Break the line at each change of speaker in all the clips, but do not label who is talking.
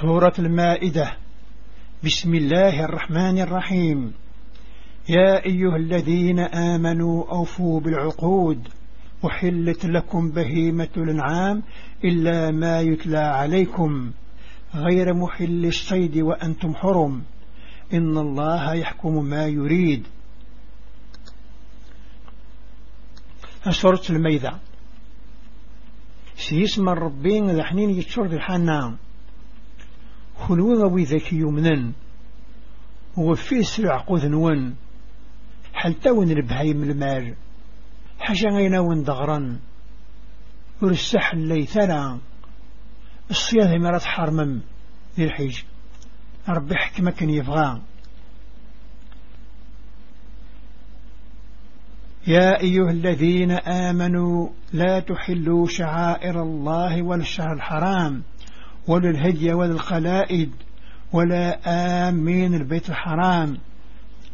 سورة المائدة بسم الله الرحمن الرحيم يا أيها الذين آمنوا أوفوا بالعقود أحلت لكم بهيمة الانعام إلا ما يتلى عليكم غير محل الصيد وأنتم حرم إن الله يحكم ما يريد سورة الميدة سيسمى الربين ذحنين يتشرد الحنان كنوا غوي ذاك يمنا وفي سرع قذنون حل تاون البهيم المال غينا غيناون دغرا ورسح اللي ثلا الصياد مرات حرمم ذي الحيج ربي حكمة كان يفغى يا أيها الذين آمنوا لا تحلوا شعائر الله ولا الشهر الحرام ولا الهدي ولا القلائد ولا آمين البيت الحرام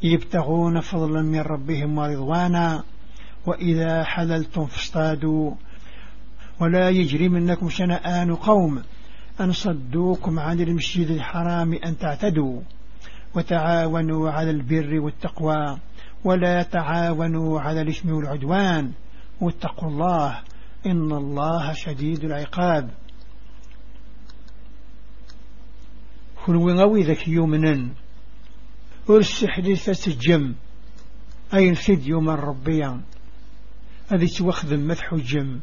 يبتغون فضلا من ربهم ورضوانا وإذا حللتم فاصطادوا ولا يجري منكم شنآن قوم أن صدوكم عن المسجد الحرام أن تعتدوا وتعاونوا على البر والتقوى ولا تعاونوا على الإثم والعدوان واتقوا الله إن الله شديد العقاب كنوي غوي ذاك يومنا ور السحديثة الجم أين فيد يوم الربيع أذي توخذ مدح الجم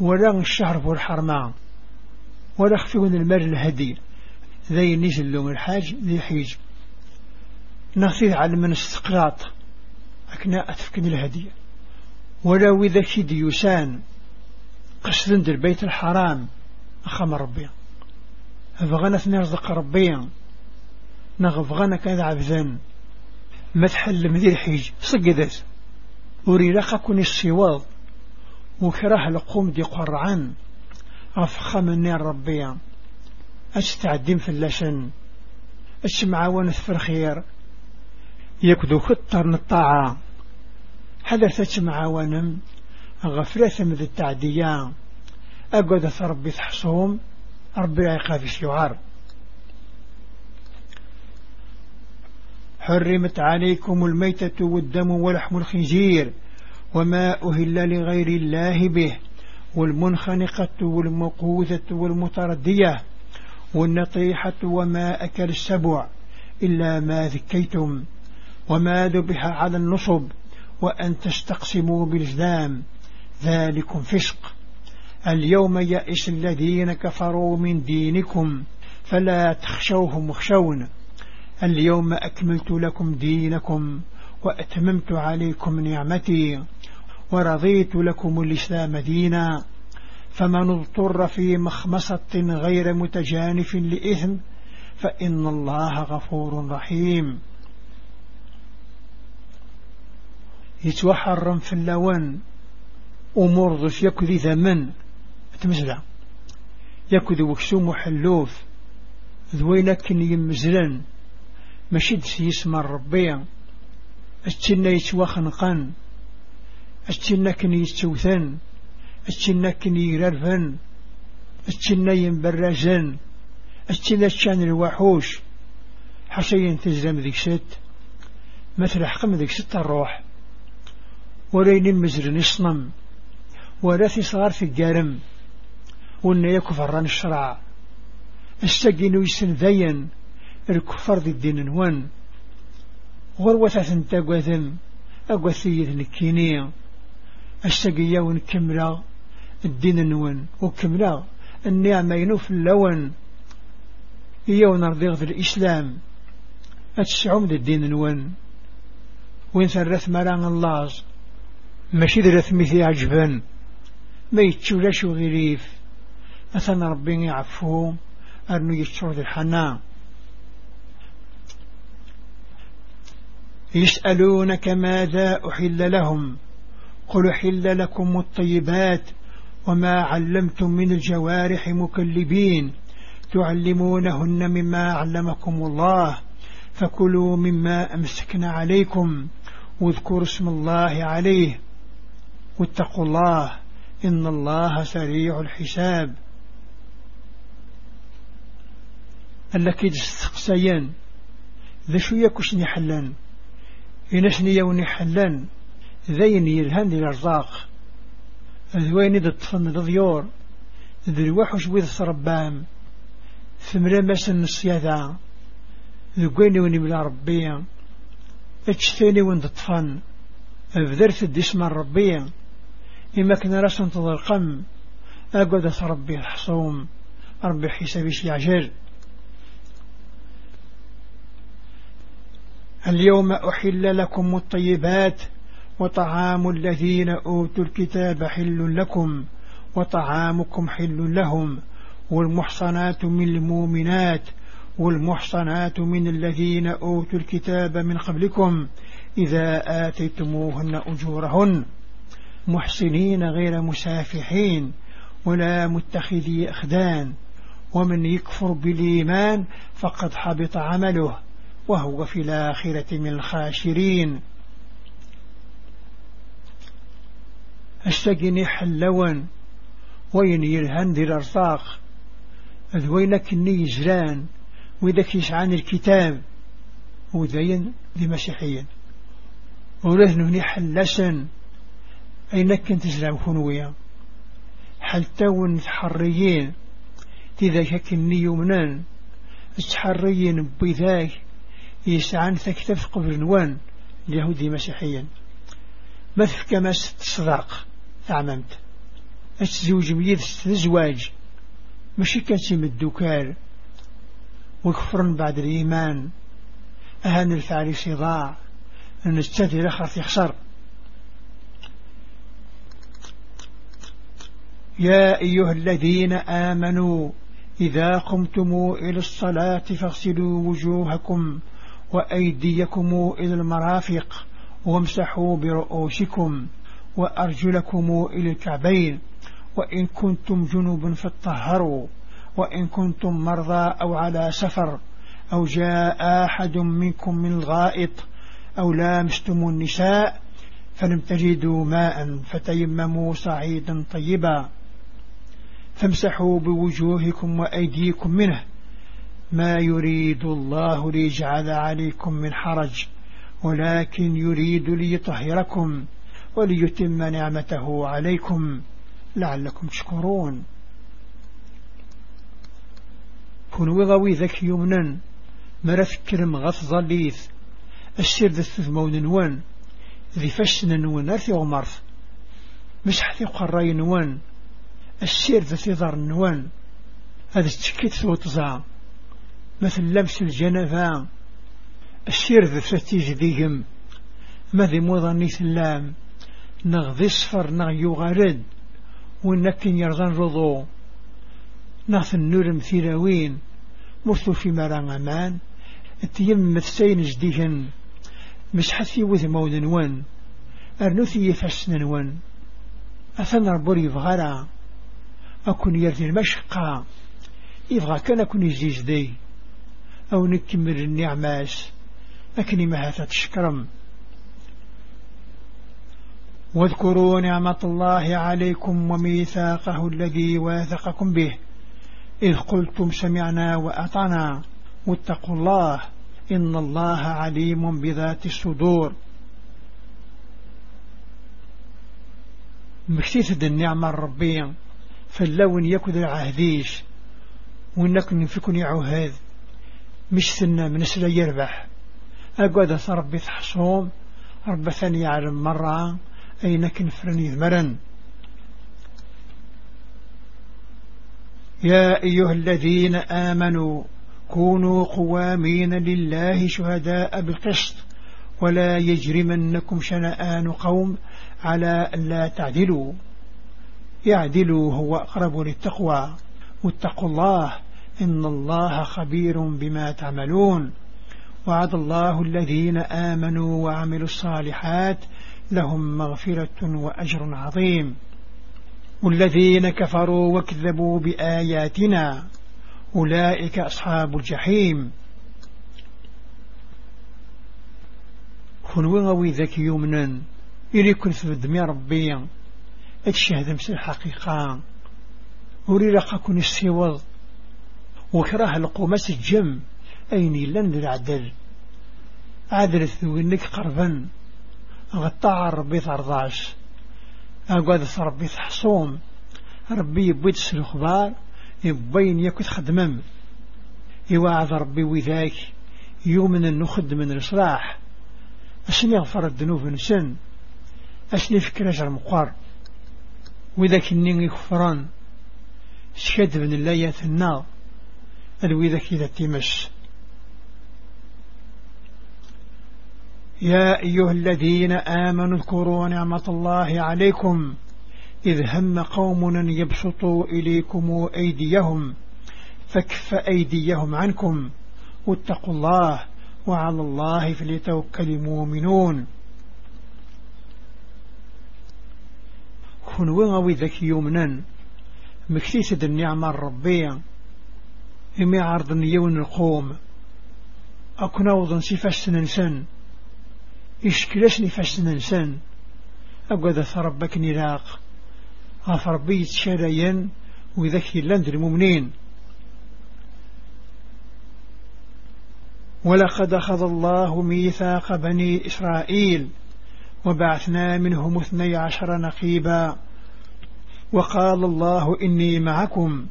ولا الشهر بور حرمان ولا خفون المال الهدي ذي نزل لهم الحاج ذي حيج نخفيد على من استقراط أكناء أتفكن الهدي ولا وذا كيد يسان قصد البيت الحرام أخام ربي أفغانا سنرزق ربيا نغفغانا كذا ما تحل مدير الحيج صقدت أريرخ كون السواض وكره لقوم دي قرعان أفخم النار ربيا أستعدين في اللشن أشمعاون في الخير يكدو خطر الطاعة حدثت معاونم غفلة ذي التعديان أقعد ربي تحصوم لا يخاف الشعار حرمت عليكم الميتة والدم ولحم الخنزير وما أهل لغير الله به والمنخنقة والمقوذة والمتردية والنطيحة وما أكل السبع إلا ما ذكيتم وما ذبح على النصب وأن تستقسموا بالجدام ذلكم فسق اليوم يئس الذين كفروا من دينكم فلا تخشوهم اخشون اليوم أكملت لكم دينكم وأتممت عليكم نعمتي ورضيت لكم الإسلام دينا فمن اضطر في مخمصة غير متجانف لإثم فإن الله غفور رحيم يتوحر في اللون أمور ذو يكذي ذمن تمزلا يكد ذو وكسوم حلوف كن يمزلن مشد سيسمى الربيع أتشنا يتوخنقن أتشنا كن يتوثن أتشنا كن يرفن أتشنا ينبرزن أتشنا تشان الوحوش حسين تزلم ذيك ست مثل حقم ذيك ست الروح ولين مزر نصنم ورث صغار في الجارم وأن كفران الشرع السجن ويسن ذين الكفر ذي الدين نوان غروة تنتقوذن أقوثية نكيني السجية ونكملا الدين نوان وكملا النعمة ينوف اللون إيو نرضي غد الإسلام أتسعم ذي الدين نوان وين ثرث مران الله ماشي رثمي مثي عجبا ما يتشولاش وغريف أثنى ربي يعفوهم أنه يشترد الحنان يسألونك ماذا أحل لهم قل حل لكم الطيبات وما علمتم من الجوارح مكلبين تعلمونهن مما علمكم الله فكلوا مما أمسكن عليكم واذكروا اسم الله عليه واتقوا الله إن الله سريع الحساب التي تستقسيان ذا شو كشني حلان إنشني يوني حلان ذين يلهان الأرزاق ذوين ذا الطفن ذا ذيور ذا الوحش ويذ صربام ثمرا مسن الصيادة ذقيني وني ملا ربي اجثيني ون ذا الطفن أبذرت الدسم الربي إما كنا رسن تضرقم أقعد ربي الحصوم ربي حسابي شي عجل اليوم أحل لكم الطيبات وطعام الذين أوتوا الكتاب حل لكم وطعامكم حل لهم والمحصنات من المؤمنات والمحصنات من الذين أوتوا الكتاب من قبلكم إذا آتيتموهن أجورهن محصنين غير مسافحين ولا متخذي أخدان ومن يكفر بالإيمان فقد حبط عمله وهو في الآخرة من الخاسرين استجني حلوان وين يلهن ذي الأرطاق ذ وينك الني زران يسعان الكتاب وذين ذي مسيحيا ورهن هني حلسا أينك تزرع خنويا حتى ون تحريين تذاك الني يمنان تحريين بذاك يسعان ثكتف قبر نوان اليهودي مسيحيا مثك ما تصداق أعممت أتزوج مليد ستزواج مشي كاتم الدكار وكفر بعد الإيمان أهان الفعل صداع أن التذي لخرط يخسر يا أيها الذين آمنوا إذا قمتم إلى الصلاة فاغسلوا وجوهكم وأيديكم إلى المرافق وامسحوا برؤوسكم وأرجلكم إلى الكعبين وإن كنتم جنوب فاتطهروا وإن كنتم مرضى أو على سفر أو جاء أحد منكم من الغائط أو لامستم النساء فلم تجدوا ماء فتيمموا صعيدا طيبا فامسحوا بوجوهكم وأيديكم منه ما يريد الله ليجعل عليكم من حرج ولكن يريد ليطهركم وليتم نعمته عليكم لعلكم تشكرون كون وغوي ذك يمنا مرث كرم غف ظليث السير ذا نوان ذي فشن نوان أرثي غمرث مش حثي قراي نوان السير ذا ثذر نوان هذا التكيت ثوت زعم مثل لبس الجنفاء ذا فتيج ذيهم ماذي موضاني سلام نغذي صفر نغيو غارد ونكين يرزان رضو نغث النور مثيراوين مرثو في مران أمان اتيم مثسين جديهن مش حثي وثمون ون أرنثي يفسن ون أثنى البوري فغارا أكون يرثي المشقة يبغى كان أكون يجيج دي أو نكمل النعماس أكني ما تتشكرم واذكروا نعمة الله عليكم وميثاقه الذي واثقكم به إذ قلتم سمعنا وأطعنا واتقوا الله إن الله عليم بذات الصدور مكتثد النعمة الربية فاللون يكد العهديش وإنك نفكني عهد سنة من سلا يربح أقعد ربي تحصوم رب ثاني يعلم مرة أين كنفرني ذمرا يا أيها الذين آمنوا كونوا قوامين لله شهداء بالقسط ولا يجرمنكم شنآن قوم على لا تعدلوا يعدلوا هو أقرب للتقوى واتقوا الله إن الله خبير بما تعملون وعد الله الذين آمنوا وعملوا الصالحات لهم مغفرة وأجر عظيم والذين كفروا وكذبوا بآياتنا أولئك أصحاب الجحيم كن وغوي ذكي يمنا إلي كن ثبدمي ربي اتشهد مثل الحقيقة أريد أكون السيوض وكراه القومس الجم أيني لن العدل عدل الثوينك قربا غطاع ربي ثرضاش أقعد ربي تحصوم ربي يبيتس الخبار يبين يكت خدمم يوعد ربي وذاك يومن النخد من الإصلاح أشن يغفر الذنوب نسن أشن يفكر أجر مقار وذاك النين يكفران شكد من الله يثنى الوذك إذا تمش يا أيها الذين آمنوا اذكروا نعمة الله عليكم إذ هم قوم يبسطوا إليكم أيديهم فكف أيديهم عنكم واتقوا الله وعلى الله فليتوكل المؤمنون كنوا غوي ذكي يمنا مكسيسة النعمة الربية إمي عرض نيون القوم أكون أوضن سفاس ننسان إشكلاش نفاس ننسان أقوذ ثربك نلاق أثربي يتشاريا وذكي لند المؤمنين ولقد أخذ الله ميثاق بني إسرائيل وبعثنا منهم اثني عشر نقيبا وقال الله إني معكم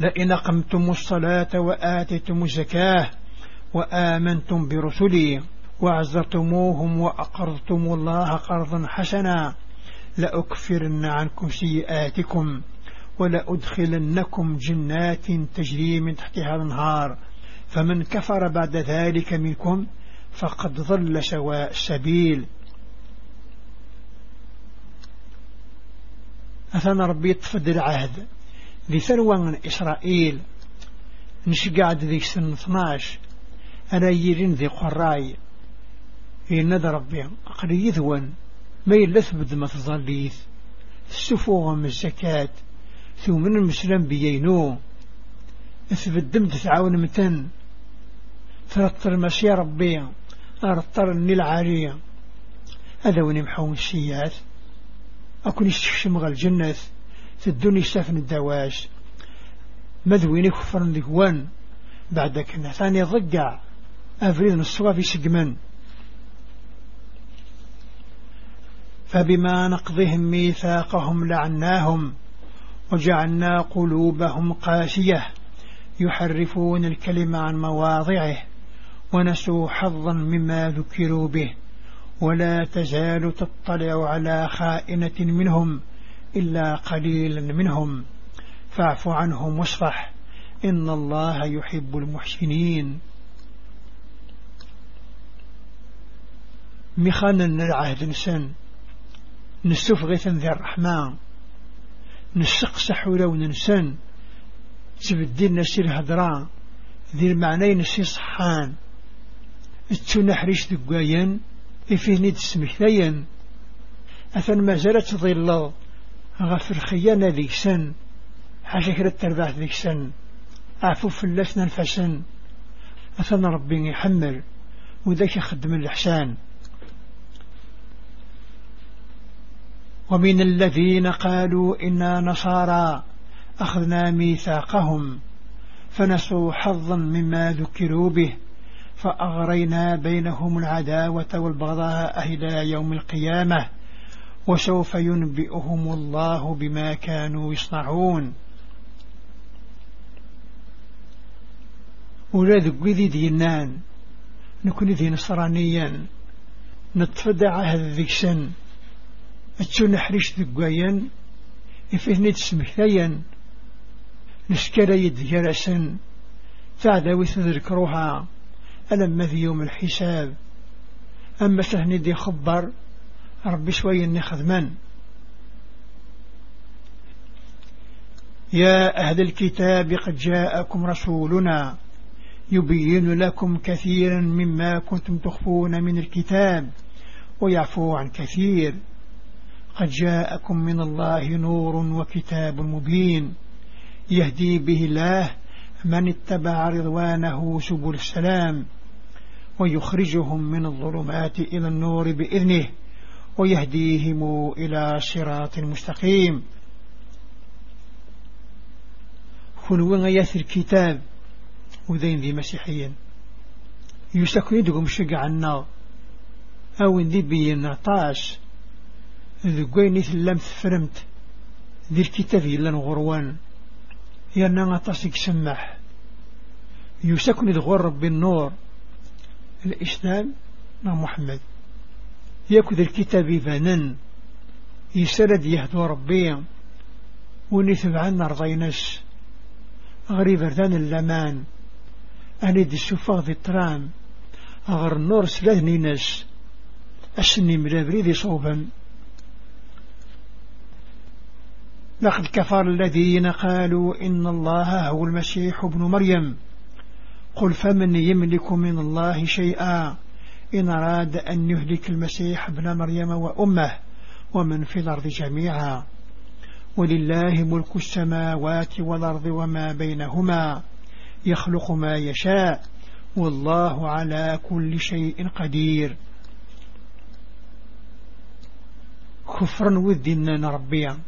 لئن قمتم الصلاة وآتيتم الزكاة وآمنتم برسلي وعزرتموهم وأقرضتم الله قرضا حسنا لأكفرن عنكم سيئاتكم ولأدخلنكم جنات تجري من تحتها الانهار فمن كفر بعد ذلك منكم فقد ضل سواء السبيل أثنى ربي تفضل العهد ذي ثروة إسرائيل نشقعد ذي سن 12 أنا يجين ذي قراي يناد إيه ربي أقلي يذون ما يلث بدمة تظليث السفوغ من الزكاة ثم المسلم بيينو اثبت دمد تعاون متن ترطر ماشي ربي ارطر الني العالية هذا وين السيات الشيات اكون يشتشم غا الجنة تدوني شافن الدواش مذويني كفرن لقوان بعدك ثاني ضقع أفريد نصوى في سجمن فبما نقضهم ميثاقهم لعناهم وجعلنا قلوبهم قاسية يحرفون الكلمة عن مواضعه ونسوا حظا مما ذكروا به ولا تزال تطلع على خائنة منهم إلا قليلا منهم فاعف عنهم واصفح إن الله يحب المحسنين مخانا العهد نسن نستفغي ذي الرحمن نسقسح لو ننسن تبدل نسير الهدران ذي المعنى نسي صحان اتو نحريش دقايا إفيه نيد أثن ما زالت ظل غف الخيانة ذيكسن حشكر الترباح ذيكسن أعفوف اللسنا الفسن أثنى ربي يحمل وذاك يخدم الإحسان ومن الذين قالوا إنا نصارى أخذنا ميثاقهم فنسوا حظا مما ذكروا به فأغرينا بينهم العداوة والبغضاء إلى يوم القيامة وسوف ينبئهم الله بما كانوا يصنعون أولاد قذي دينان نكون ذي نصرانيا نتفدع هذا ذيك سن حريش نحريش ذقايا افهني تسمحتايا نسكر يد جرسا تعدوي ألم ذي يوم الحساب أما سهني دي خبر ربي شوي نخذ من يا أهل الكتاب قد جاءكم رسولنا يبين لكم كثيرا مما كنتم تخفون من الكتاب ويعفو عن كثير قد جاءكم من الله نور وكتاب مبين يهدي به الله من اتبع رضوانه سبل السلام ويخرجهم من الظلمات إلى النور بإذنه ويهديهم إلى صراط مستقيم كنوين ياثر كتاب وذين ذي مسيحيا يساكو يدقم شقع النار أو ذي بينا طاش ذقوين يثلم ثفرمت ذي الكتاب يلان غروان يانا غطاسك سمح يساكو ربي النور الإسلام محمد يكذ الكتاب فنن يسرد يهدو ربي ونثب عنا رضينس غريب ردان اللمان أني دي السفاغ ذي الترام أغر النور سلاذني ناس أسني ملابري ذي صوبا لقد كفر الذين قالوا إن الله هو المسيح ابن مريم قل فمن يملك من الله شيئا إن أراد أن يهلك المسيح ابن مريم وأمه ومن في الأرض جميعا ولله ملك السماوات والأرض وما بينهما يخلق ما يشاء والله على كل شيء قدير كفرا وذنا نربيا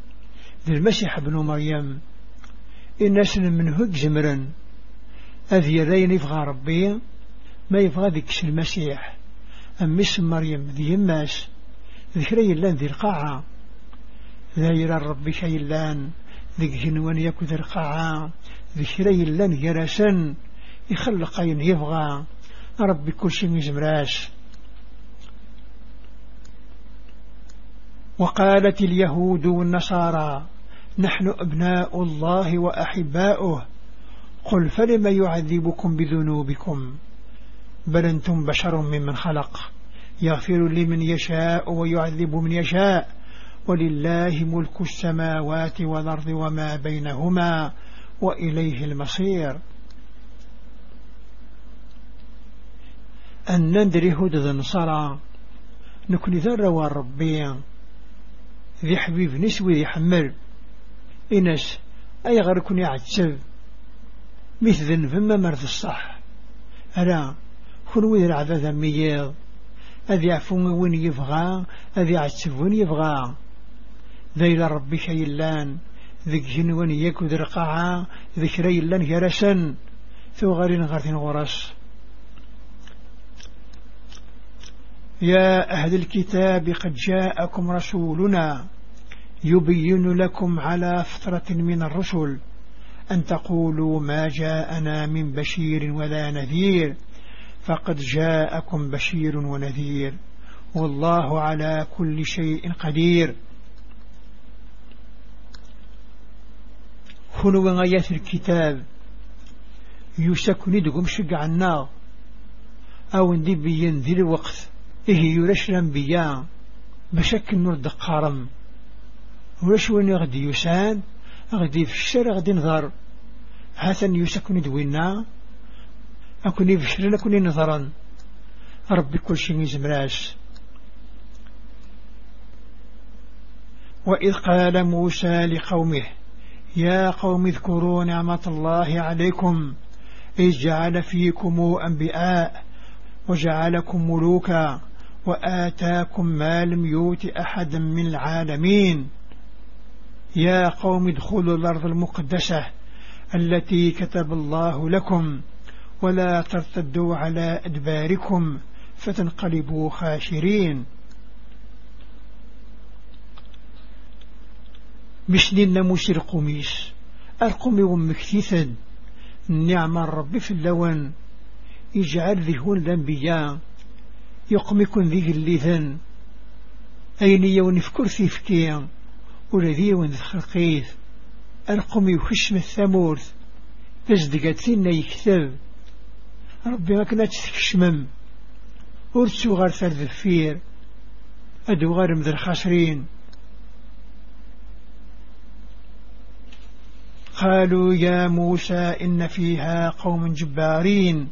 ذي المسيح ابن مريم إن أسلم منه جمرا أذي رين يفغى ربي ما يفغى ذيك المسيح أمس مريم ذي هماس ذكري اللان ذي القاعة ربي الرب اللان ذي جنوان يكو ذي القاعة ذكري اللان جرسا يخلق ين يبغى ربي كل شيء يزمراس وقالت اليهود والنصارى نحن أبناء الله وأحباؤه قل فلم يعذبكم بذنوبكم بل أنتم بشر ممن خلق يغفر لمن يشاء ويعذب من يشاء ولله ملك السماوات والأرض وما بينهما وإليه المصير أن ندري هدد نصرا نكون ذر وربي ذي حبيب نسوي ذي حمل إنس أي غير كن مثل ذنب ما مرض الصح ألا كروي عذا ذميه أذ يعفون وين يبغى أذ يعتب وين يبغى ذيل ربي شيلان وين يكو درقعا ذي شري ريلان هرسا ثو غارين غارتين غرس يا أهل الكتاب قد جاءكم رسولنا يبين لكم على فترة من الرسل أن تقولوا ما جاءنا من بشير ولا نذير فقد جاءكم بشير ونذير والله على كل شيء قدير كنوا غايات الكتاب يسكن دقم شق النار أو ندبي ذي الوقت إيه يرش الأنبياء بشك النور دقارم ورش وين غدي يسان غدي في الشر غدي نظر حسن يسكن دوينا أكوني بشرا أكوني نظرا ربي كل شيء يزمراش وإذ قال موسى لقومه يا قوم اذكروا نعمة الله عليكم إذ جعل فيكم أنبئاء وجعلكم ملوكا وآتاكم ما لم يوت أحدا من العالمين يا قوم ادخلوا الأرض المقدسة التي كتب الله لكم ولا ترتدوا على أدباركم فتنقلبوا خاشرين مشنين مش القميس أرقمي ومكتثا نعم الرب في اللون يجعل ذهون الأنبياء يقمكن ذي الليثا أين يونفكر ثيفكي ولذي ونذ خلقيث أرقمي وخشم الثمورث تزدقت لنا يكتب ربي ما كنا تتكشمم أرسو غير سر ذفير أدو غير مذر خاسرين قالوا يا موسى إن فيها قوم جبارين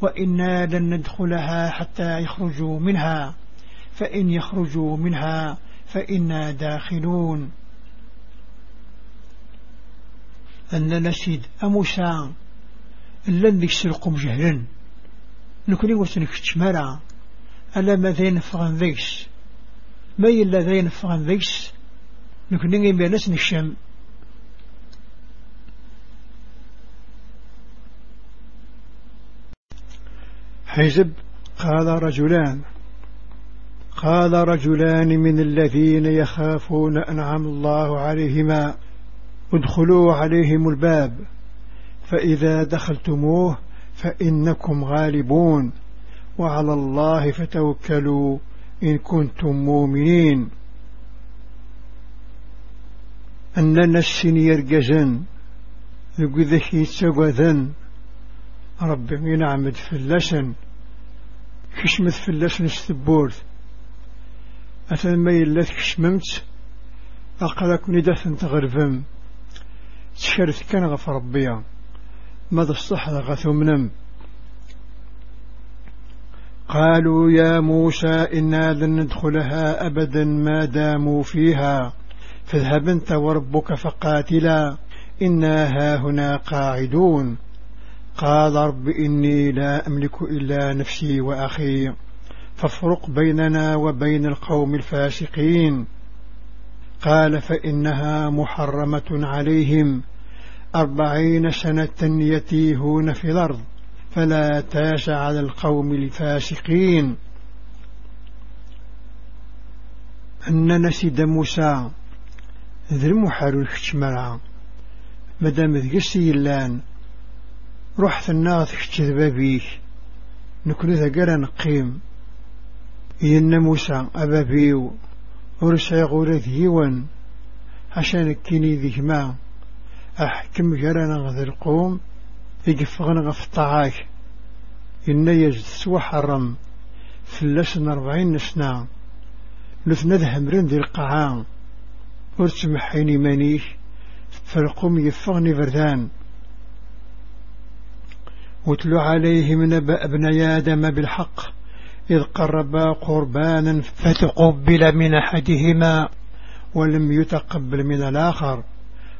وإنا لن ندخلها حتى يخرجوا منها فإن يخرجوا منها فإنا داخلون أن نسيد أموسى لن يسرقم جهلا نكوني وسنك تشمرا ألا ما ذين فغن ذيس ما يلا ذين فغن ذيس نكوني يمينس نشم حزب قال رجلان قال رجلان من الذين يخافون أنعم الله عليهما ادخلوا عليهم الباب فإذا دخلتموه فإنكم غالبون وعلى الله فتوكلوا إن كنتم مؤمنين أن نسين يرقزن يقذك يتسقذن ربي عمد في اللسن كشمت في اللسن استبورت أثن ما يلت كشممت أقلك ندث تغرفم تشرث كان غف ربيا ماذا استحرق ثمنم قالوا يا موسى إنا لن ندخلها أبدا ما داموا فيها فاذهب انت وربك فقاتلا إنا هاهنا قاعدون قال رب إني لا أملك إلا نفسي وأخي فافرق بيننا وبين القوم الفاسقين قال فإنها محرمة عليهم أربعين سنة يتيهون في الأرض فلا تاس على القوم الفاسقين أن نسد موسى ذر محارو الكتمرة مدام ذي اللان روح النار تكتذب بيك نكون قرى نقيم إن موسى أبابيو ورسعي غورة ذيوان عشان كيني ذي ما أحكم جرانا غذي القوم يقفغنا غف الطعاك إن يجد سوى حرم فلسنا أربعين نسنا لثنا ذهمرين ذي القاعة ورتمحيني مانيش فالقوم يفغني فردان واتلو عليهم نبأ ابن آدم بالحق إذ قربا قربانا فتقبل من أحدهما ولم يتقبل من الآخر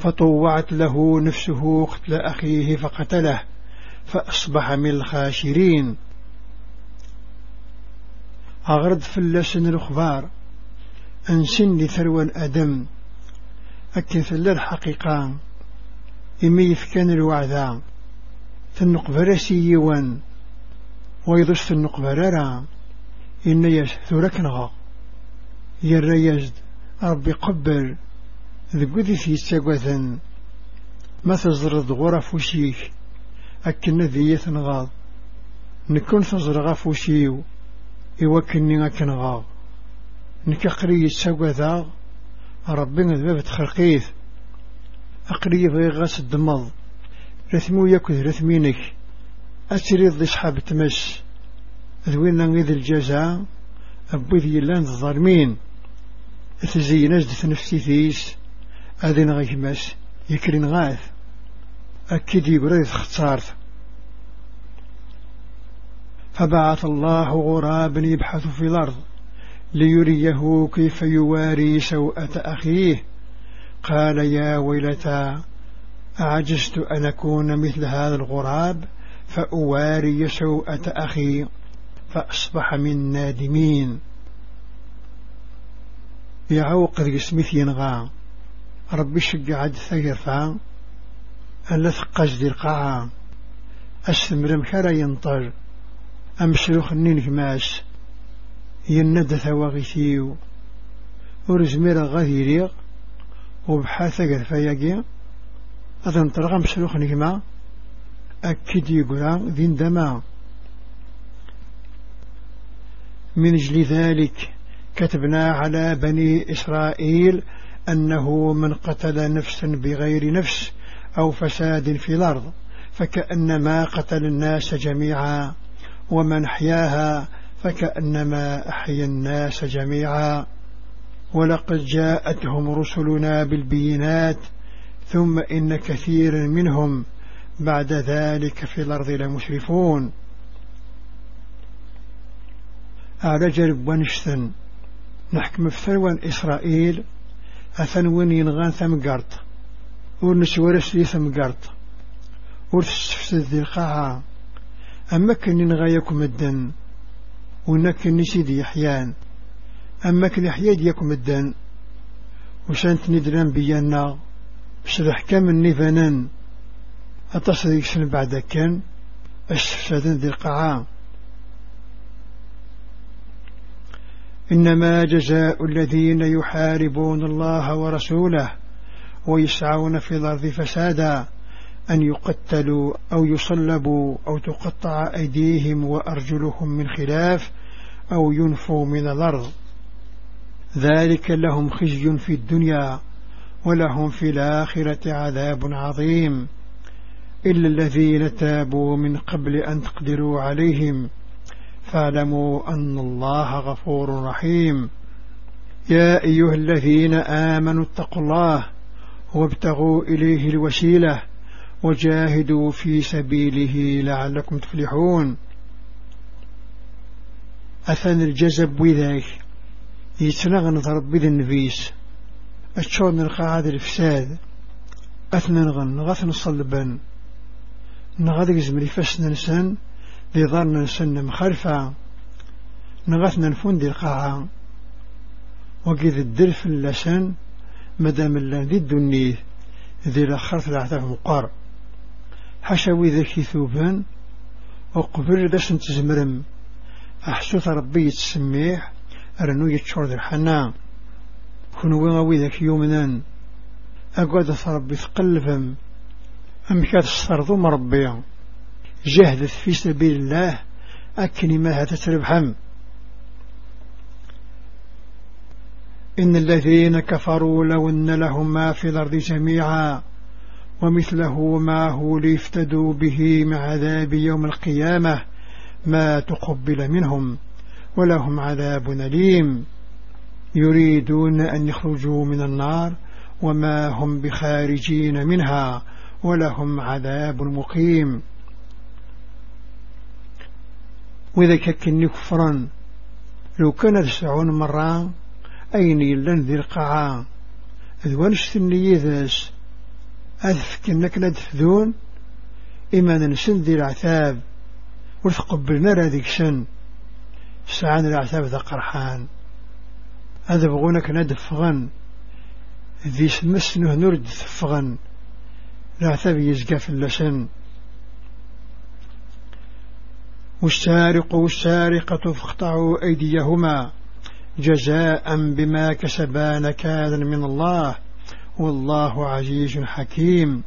فطوعت له نفسه قتل أخيه فقتله فأصبح من الخاشرين أغرد في اللسن الأخبار أنسن لثروة الأدم أكثل الحقيقة إميف كان الوعداء تنقبر سيوان ويضس تنقبر را إن يسثركنغ يرى يزد ربي قبل ذي في يستقوثا ما تزرد غرف وشيك أكن ذيث نغاض نكون تزرغ فوشيو وشيو إوكني أكن غاض نكقري يستقوثا ربي ذباب تخرقيث أقري غاس الدمض رثمو يكذ رثمينك أسري ذي صحاب تمس ذوينا نغيد الجزاء أبوذي لان الظالمين تزين أجد نفسي فيه أذن غيشماس يكرن غاث أكيد يبريث اختصارت فبعث الله غرابا يبحث في الأرض ليريه كيف يواري سوءة أخيه قال يا ويلتا أعجزت أن أكون مثل هذا الغراب فأواري سوءة أخي فأصبح من نادمين يعوق ذي اسمث ينغام ربي شقع عد الثقرفة ألا ثقاش دي القاعة أستمر كرا ينطر أمسلوخ النين كماس يند ثواغثيو ورزمير غاهيريغ وبحاثة قرفياقي أذن طرغ أمسلوخ نجمع أكد يقرا ذين دماء من أجل ذلك كتبنا على بني إسرائيل أنه من قتل نفسا بغير نفس أو فساد في الأرض فكأنما قتل الناس جميعا ومن حياها فكأنما أحيا الناس جميعا ولقد جاءتهم رسلنا بالبينات ثم إن كثيرا منهم بعد ذلك في الأرض لمشرفون أعرج ونشتن نحكم في ثروة إسرائيل أثن وين ينغان ثم قرط نسورس لي ثم قرط تستفسد ذي القاعة أما كن ينغايك الدن ونك نسيد يحيان أما كن يحيا يكم الدن وشانت ندران بينا بشرح كامل النفنان أتصدق سن بعد كان أستفسدن ذي القاعة إنما جزاء الذين يحاربون الله ورسوله ويسعون في الأرض فسادا أن يقتلوا أو يصلبوا أو تقطع أيديهم وأرجلهم من خلاف أو ينفوا من الأرض ذلك لهم خزي في الدنيا ولهم في الآخرة عذاب عظيم إلا الذين تابوا من قبل أن تقدروا عليهم فاعلموا أن الله غفور رحيم يا أيها الذين آمنوا اتقوا الله وابتغوا إليه الوسيلة وجاهدوا في سبيله لعلكم تفلحون أثن الجزب وذاك يتنغن ضرب بذ النبيس أتشون نلقى الفساد أثنى نغن غثن الصلبان نغادق زمري فاسنا نسان لظن سن مخرفة نغثنا الفندي القاعة وقيد الدرف في اللسان مدام اللان ذي الدني ذي الأخرة العتاف مقار حشوي ذكي ثوبان وقبر دسن تزمرم أحسوث ربي يتسميح أرنو يتشور ذي الحنان كنو غاوي ذاك يومنا أقعد ربي ثقلفم أمكات السرضو مربيا جهد في سبيل الله أكني ما تتربحم إن الذين كفروا لو أن لهم ما في الأرض جميعا ومثله معه ليفتدوا به مع عذاب يوم القيامة ما تقبل منهم ولهم عذاب أليم يريدون أن يخرجوا من النار وما هم بخارجين منها ولهم عذاب مقيم وإذا كان كفرا لو كان تسعون مرة أين يلن ذي القاعة ذوانش ثني ذاس أنك ندفذون إما ننسن ذي العثاب وثقبلنا لذيك سن سعان العثاب ذا قرحان هذا بغونك ندفغن ذي سمسنه نرد ثفغن العثاب يزقى في اللسن والسارق والسارقة فاقطعوا أيديهما جزاء بما كسبا نكالا من الله والله عزيز حكيم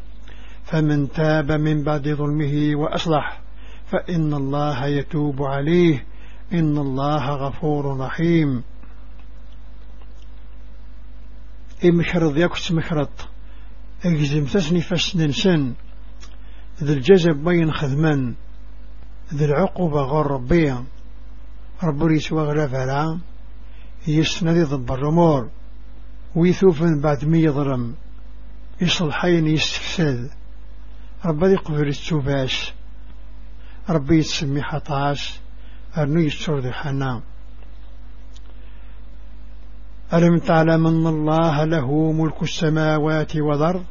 فمن تاب من بعد ظلمه وأصلح فإن الله يتوب عليه إن الله غفور رحيم إمشرض يكس مشرط أجزم تسني فسن سن ذي الجزب بين خذمن ذي العقوبة غير ربية رب ريس وغلف على يسند يضبر الأمور ويثوفن بعد مي يضرم يصلحين يستفسد رب ذي قفر التوباش ربي يتسمي حطاش أرنو يستر ذي حنا ألم تعلم أن الله له ملك السماوات والأرض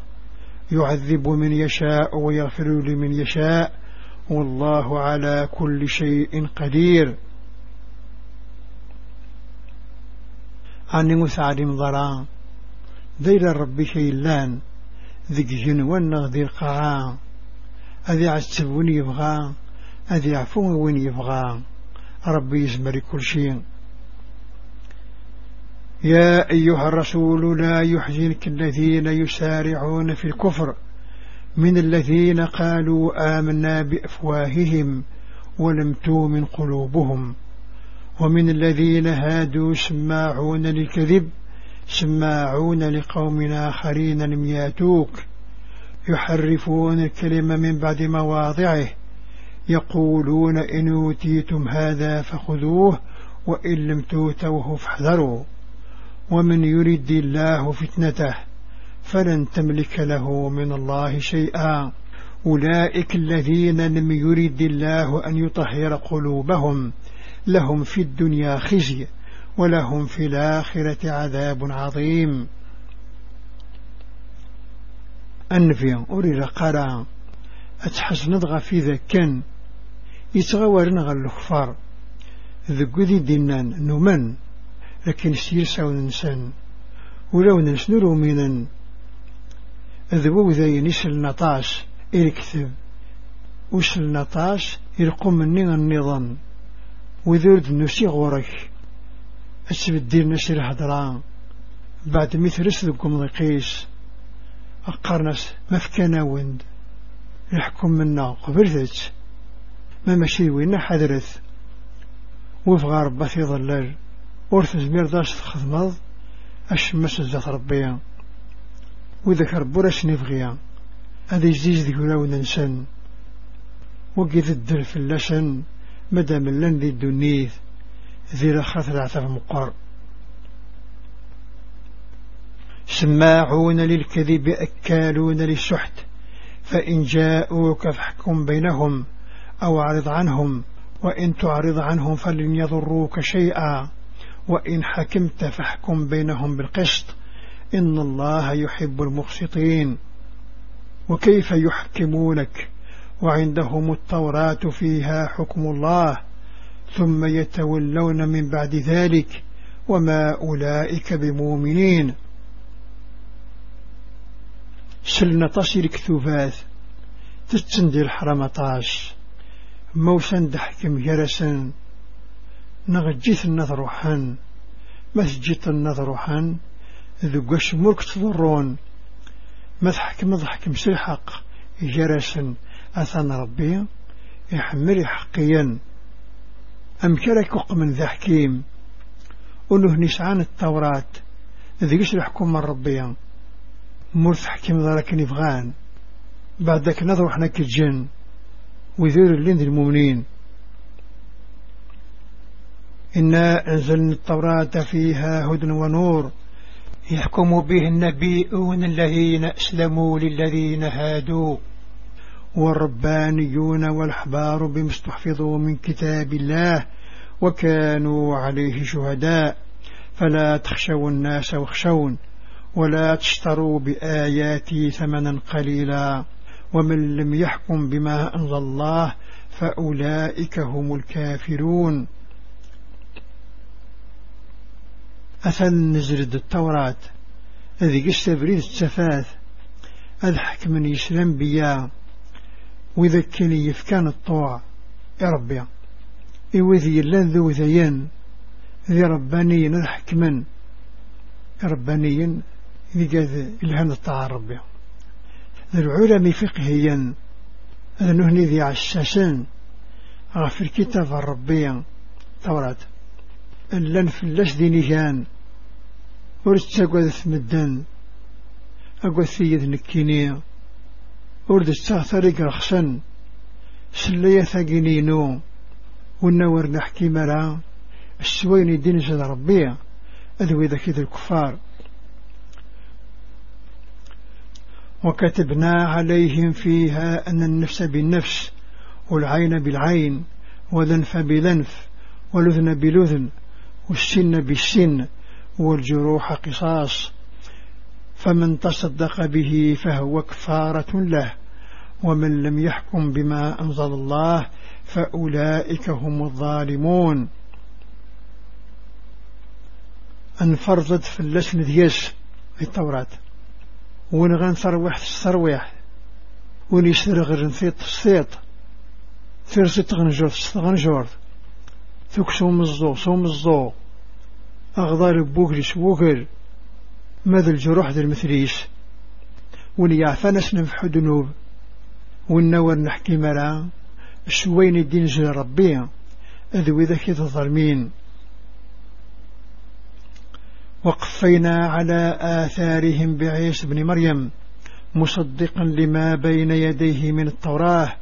يعذب من يشاء ويغفر لمن يشاء والله على كل شيء قدير أني مسعد مضرا ذيل ربي شيلان ذيك جنوان ذي القاع أذي عسب وين يبغى أذي عفو وين يبغى ربي يزمر كل شيء يا أيها الرسول لا يحزنك الذين يسارعون في الكفر من الذين قالوا آمنا بأفواههم ولم تؤمن قلوبهم ومن الذين هادوا سماعون للكذب سماعون لقوم آخرين لم ياتوك يحرفون الكلمة من بعد مواضعه يقولون إن أوتيتم هذا فخذوه وإن لم توتوه فاحذروا ومن يرد الله فتنته فلن تملك له من الله شيئا أولئك الذين لم يرد الله أن يطهر قلوبهم لهم في الدنيا خزي ولهم في الآخرة عذاب عظيم أنفيا أريد قرا أتحس نضغى في ذكا يتغور نغى الكفار ذقو دينان نمن لكن سيرسون ساون نسن ولو نسن رومينا ذووذين الكتب إركثب نطاش إرقم النين النظام وذورد نسي غورك أسبدير نسير حضران بعد مثل ذكم لقيس أقرنس مفكنا وند يحكم منا ذات ما ماشي وين حذرث وفغى ربا في ظلال ورث زمير داش تخدمض أشمس الزات ربيان وذكر برش نفغيا هذا يجيز ذي قلاونا نسان وقيد الدر في اللسن مدام لن ذي الدنيث ذي رخص العثر مقار سماعون للكذب أكالون للسحت فإن جاءوك فاحكم بينهم أو أعرض عنهم وإن تعرض عنهم فلن يضروك شيئا وإن حكمت فاحكم بينهم بالقسط إن الله يحب المقسطين وكيف يحكمونك وعندهم التوراة فيها حكم الله ثم يتولون من بعد ذلك وما أولئك بمؤمنين سلنا تصير كثوفات تتسندي الحرمطاش موسن دحكم يرسن نغجث النظر حن مسجد النظر حن ذو مرك تضرون ما تحكم ضحكم الحق جرس أثان ربي يحمل حقيا أمكرك من ذا حكيم أنه نسعان التوراة ذي قش الحكم من ربي مرث حكيم ذلك نفغان بعدك نظر احنا كالجن وذير اللين ذي المؤمنين إنا أنزلنا التوراة فيها هدى ونور يحكم به النبيون الذين أسلموا للذين هادوا والربانيون والأحبار بما استحفظوا من كتاب الله وكانوا عليه شهداء فلا تخشوا الناس واخشون ولا تشتروا بآياتي ثمنا قليلا ومن لم يحكم بما أنزل الله فأولئك هم الكافرون أثن نزرد التوراة أذي بريد التفاث أذ من يسلم بيا وذكني يفكان الطوع يا ربي إوذي اللان ذو ذيان ذي رباني نحكما رباني ذي قاذ إلهان الطاعة ربي ذي العلم فقهيا أذنهني نهني ذي عشاشين غفر كتاب الربي توراة لن فلس ديني كان ورست أقوى ثمدن في ثيد نكيني ورد استغطريق رخصا سلية ثقينينو ونور نحكي مرا السوين الدين زاد ربيع أذوي ذاك الكفار وكتبنا عليهم فيها أن النفس بالنفس والعين بالعين وذنف بذنف والأذن بلذن والسن بالسن والجروح قصاص فمن تصدق به فهو كفارة له ومن لم يحكم بما أنزل الله فأولئك هم الظالمون أنفرضت في اللسن دياس التوراة وين غنثروح في السرويح وين يسرغ غير في الصيط في رسيط غنجور في غنجور ثك سومزو سومزو أغضار بوغل سوغل ماذا الجروح ذا المثليس ونيعفان اسنم في حدنوب والنور نحكي مرا شوين الدين جل ربي أذو ذاك الظلمين وقفينا على آثارهم بعيسى بن مريم مصدقا لما بين يديه من التوراة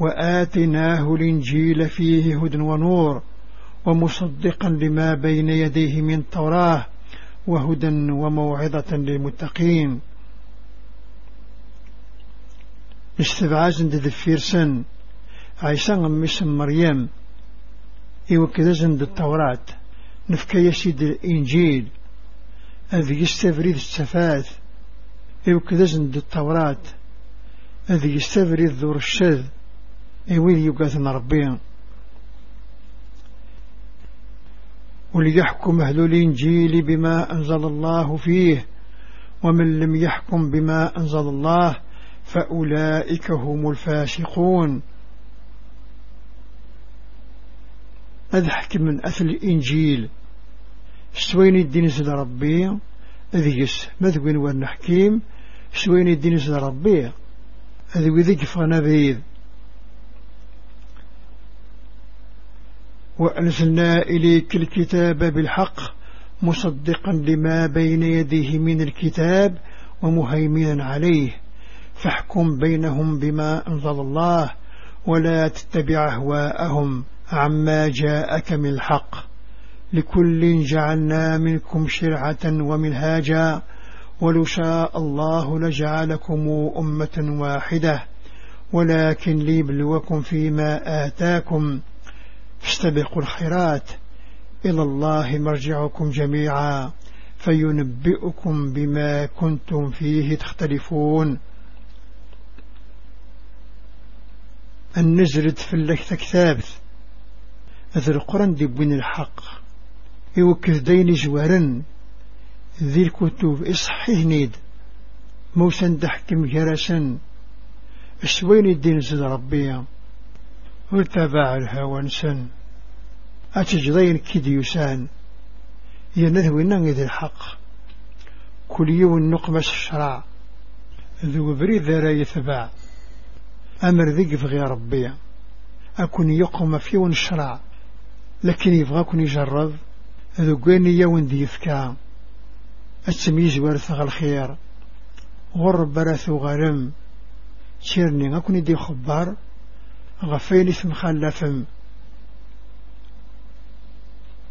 وآتناه الإنجيل فيه هدى ونور ومصدقا لما بين يديه من طراه وهدى وموعظة للمتقين استبعاز دفيرسن عيسى غمس مريم إوكذزن إيوه التوراة نفكا يسيد الإنجيل أذ يستفريد السفات إوكذزن إيوه التوراة أذ يستفريد ذور الشذ إويد إيوه يقاثن ربين وليحكم أهل الإنجيل بما أنزل الله فيه ومن لم يحكم بما أنزل الله فأولئك هم الفاسقون حكم من أثل الإنجيل سوين الدين سيد ربي يس مذوين والنحكيم سوين الدين سيد ربي أذوي ذك فنبيذ وأنزلنا إليك الكتاب بالحق مصدقا لما بين يديه من الكتاب ومهيمنا عليه فاحكم بينهم بما أنزل الله ولا تتبع أهواءهم عما جاءك من الحق لكل جعلنا منكم شرعة ومنهاجا ولو شاء الله لجعلكم أمة واحدة ولكن ليبلوكم فيما آتاكم فاستبقوا الخيرات إلى الله مرجعكم جميعا فينبئكم بما كنتم فيه تختلفون النزرد في اللكتة كثابت ذي القرن دبين الحق يوكف دين جوارا ذي الكتب إصحيه نيد موسى دحكم جرسا شوين الدين زد ربيا واتبع الهوى نسن أتجدين كديوسان ينهوي نغيد الحق كل يوم نقمس الشرع ذو بريد ذرا يتبع أمر ذيك في غير ربي أكون يقوم في الشرع لكن يبغى كون يجرب ذو قيني يوم ذي يفكا التمييز ورثغ الخير غرب برثو غرم شيرني أكون يدي خبار غفين اسم خلفهم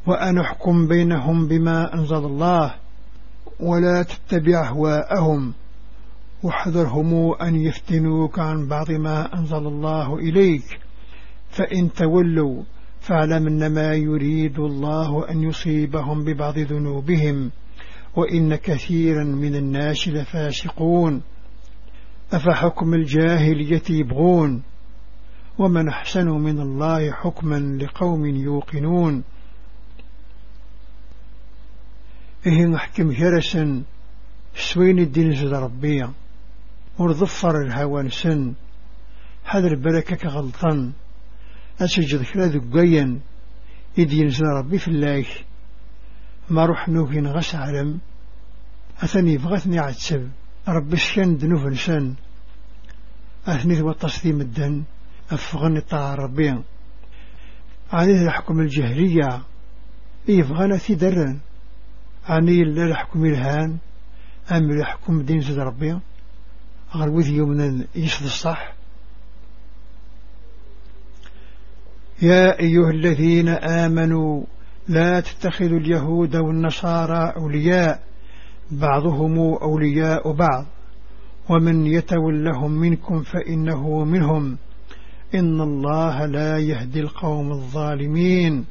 وأن أحكم بينهم بما أنزل الله ولا تتبع هواءهم وحذرهم أن يفتنوك عن بعض ما أنزل الله إليك فإن تولوا فاعلم أنما يريد الله أن يصيبهم ببعض ذنوبهم وإن كثيرا من الناس لفاسقون أفحكم الجاهلية يبغون ومن أحسن من الله حكما لقوم يوقنون إيه نحكم هرسا سوين الدين زد ربيا ورضفر الهوان سن هذا البركة غلطا أسجد خلا ذقيا إذ زد ربي في الله ما روح نوغين نغس علم أثني بغثني عتسب ربي سكن دنوف نسن أثني ثوى التصديم الدن أفغن طاع ربي عليه الحكم الجهرية إفغان إيه في درن عني لا الحكم الهان أم الحكم دين سيد ربي غلوذي يومنا يمنا يشد الصح يا أيها الذين آمنوا لا تتخذوا اليهود والنصارى أولياء بعضهم أولياء بعض ومن يتولهم منكم فإنه منهم إن الله لا يهدي القوم الظالمين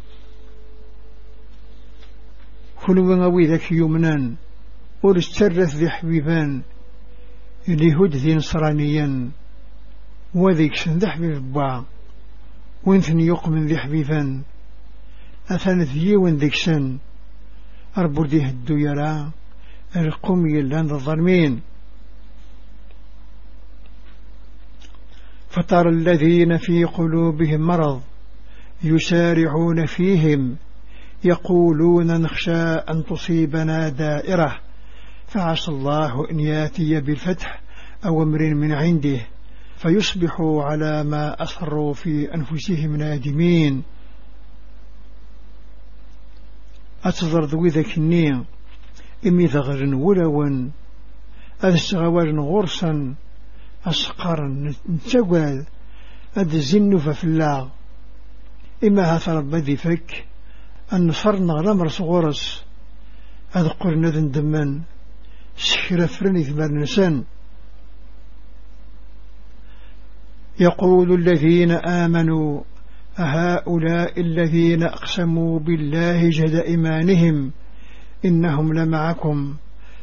كل ونوي ذاك يمنا ورسترث ذي حبيبان لهد ذي نصرانيا وذيك سن ذي حبيب با وانثن يقمن ذي حبيبان أثان ذي وان ذيك سن أربو ذي هدو يرى القوم يلان الظالمين فترى الذين في قلوبهم مرض يسارعون فيهم يقولون نخشى أن تصيبنا دائرة فعسى الله أن ياتي بالفتح أو أمر من عنده فيصبحوا على ما أصروا في أنفسهم نادمين أتظر ذوي ذاك النين إمي ذغر ولوا أذشغوار غرسا أسقر نتقوال أدزن ففلا إما هثرب ذي فك أن نصرنا صغرس صغورس أذقر نذن دمان سحر فرني ثمار نسان يقول الذين آمنوا أهؤلاء الذين أقسموا بالله جد إيمانهم إنهم لمعكم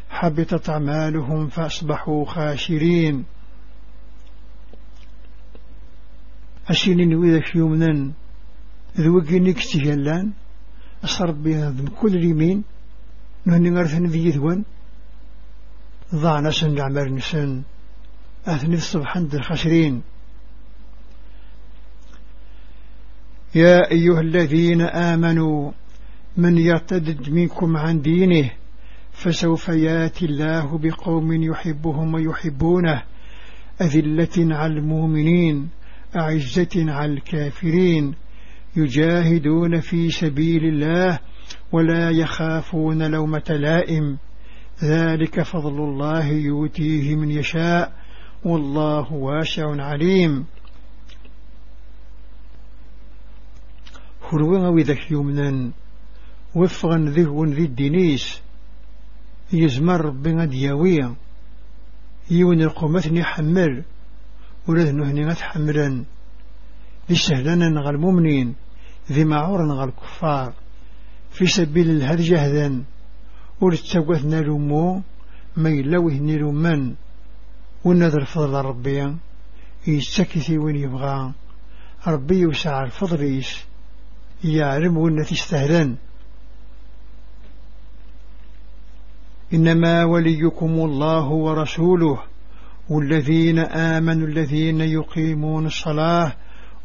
حبطت أعمالهم فأصبحوا خاشرين أسنين ويذك يومنا ذوقيني كتجلان أصربي ذن كل اليمين نهني غرثن في يذوان ضع سن عمر نسن أثني الصبح عند الخسرين يا أيها الذين آمنوا من يرتد منكم عن دينه فسوف ياتي الله بقوم يحبهم ويحبونه أذلة على المؤمنين أعزة على الكافرين يجاهدون في سبيل الله ولا يخافون لومة لائم ذلك فضل الله يؤتيه من يشاء والله واسع عليم خلونا وذك يمنا وفغا ذهو ذي الدنيس يزمر بنا دياوية يون القمث نحمل ولذ نهني متحملا لسهلنا غا المؤمنين ذي معورا غا الكفار في سبيل الهد جهدا ولتسوثنا لمو ما يلوهني من ونذر فضل ربي يستكثي وين يبغى ربي يوسع الفضل يعلم وين تستهلا إنما وليكم الله ورسوله والذين آمنوا الذين يقيمون الصلاة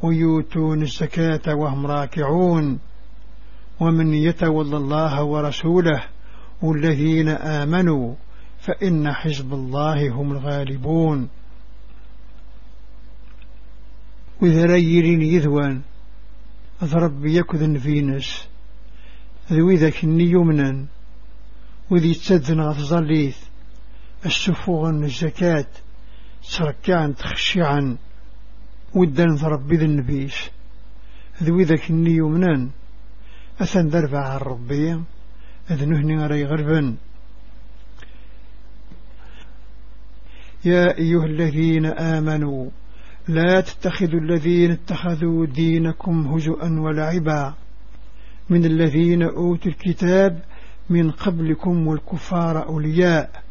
ويؤتون الزكاة وهم راكعون ومن يتولى الله ورسوله والذين آمنوا فإن حزب الله هم الغالبون وذريرين يذوان أضرب يكذن فينس إذا كني يمنا وذي تسدن غفظليث السفوغن الزكاة سركعا تخشعا ودا ربي ذا النبيش ذوي ذاك الني يمنان أثن دربع عن ربي أذنهني غري غربا يا أيها الذين آمنوا لا تتخذوا الذين اتخذوا دينكم هزؤا ولعبا من الذين أوتوا الكتاب من قبلكم والكفار أولياء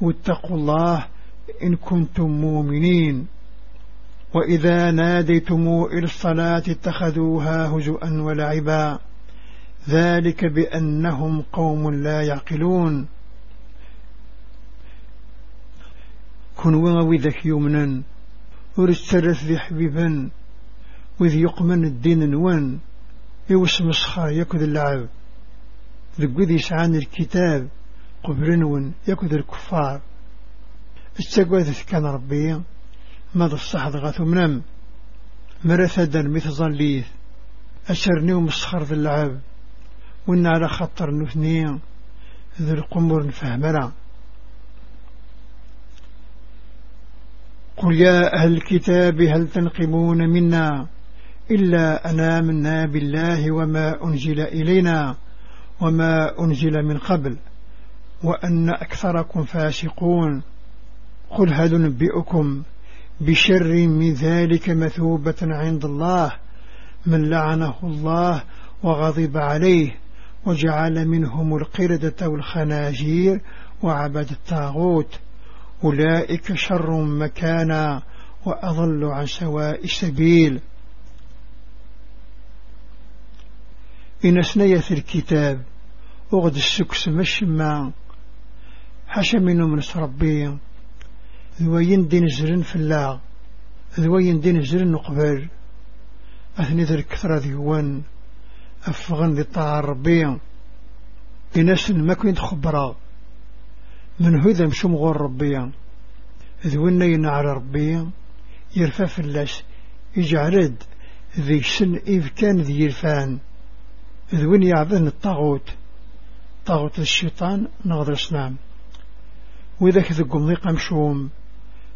واتقوا الله إن كنتم مؤمنين وإذا ناديتم إلى الصلاة اتخذوها هجوءا ولعبا ذلك بأنهم قوم لا يعقلون كنوا وذك يمنا ورسرث ذي حبيبا وذ يقمن الدين نوان يوش مسخا يكذ اللعب ذي قذي سعان الكتاب قبرنون يكذ الكفار استقوذت كان ربي ماذا الصحة غاثو منام مرثدا مثل ظليث أسرني ومسخر في اللعب وإن على خطر نثني ذو القمر نفهمنا قل يا أهل الكتاب هل تنقمون منا إلا أنا منا بالله وما أنزل إلينا وما أنزل من قبل وأن أكثركم فاسقون قل هل ننبئكم بشر من ذلك مثوبة عند الله من لعنه الله وغضب عليه وجعل منهم القردة والخناجير وعبد الطاغوت أولئك شر مكانا وأضل عن سواء السبيل إن أسنية الكتاب أغد السكس مشمع حشم من ربي ذوين دين جرن في الله ذوين دين جرن نقبل أثني ذر كثرة ذيوان أفغن ذي طاعة ربي إناس ما كنت خبرا من هذا مشو مغور ربية ذوين ينعر ربية يرفع فلاش يجعرد ذي سن إفكان ذي الفان ذوين يعبدن الطاغوت طاغوت الشيطان نغضر سنام وإذا كذ قمضي قمشوم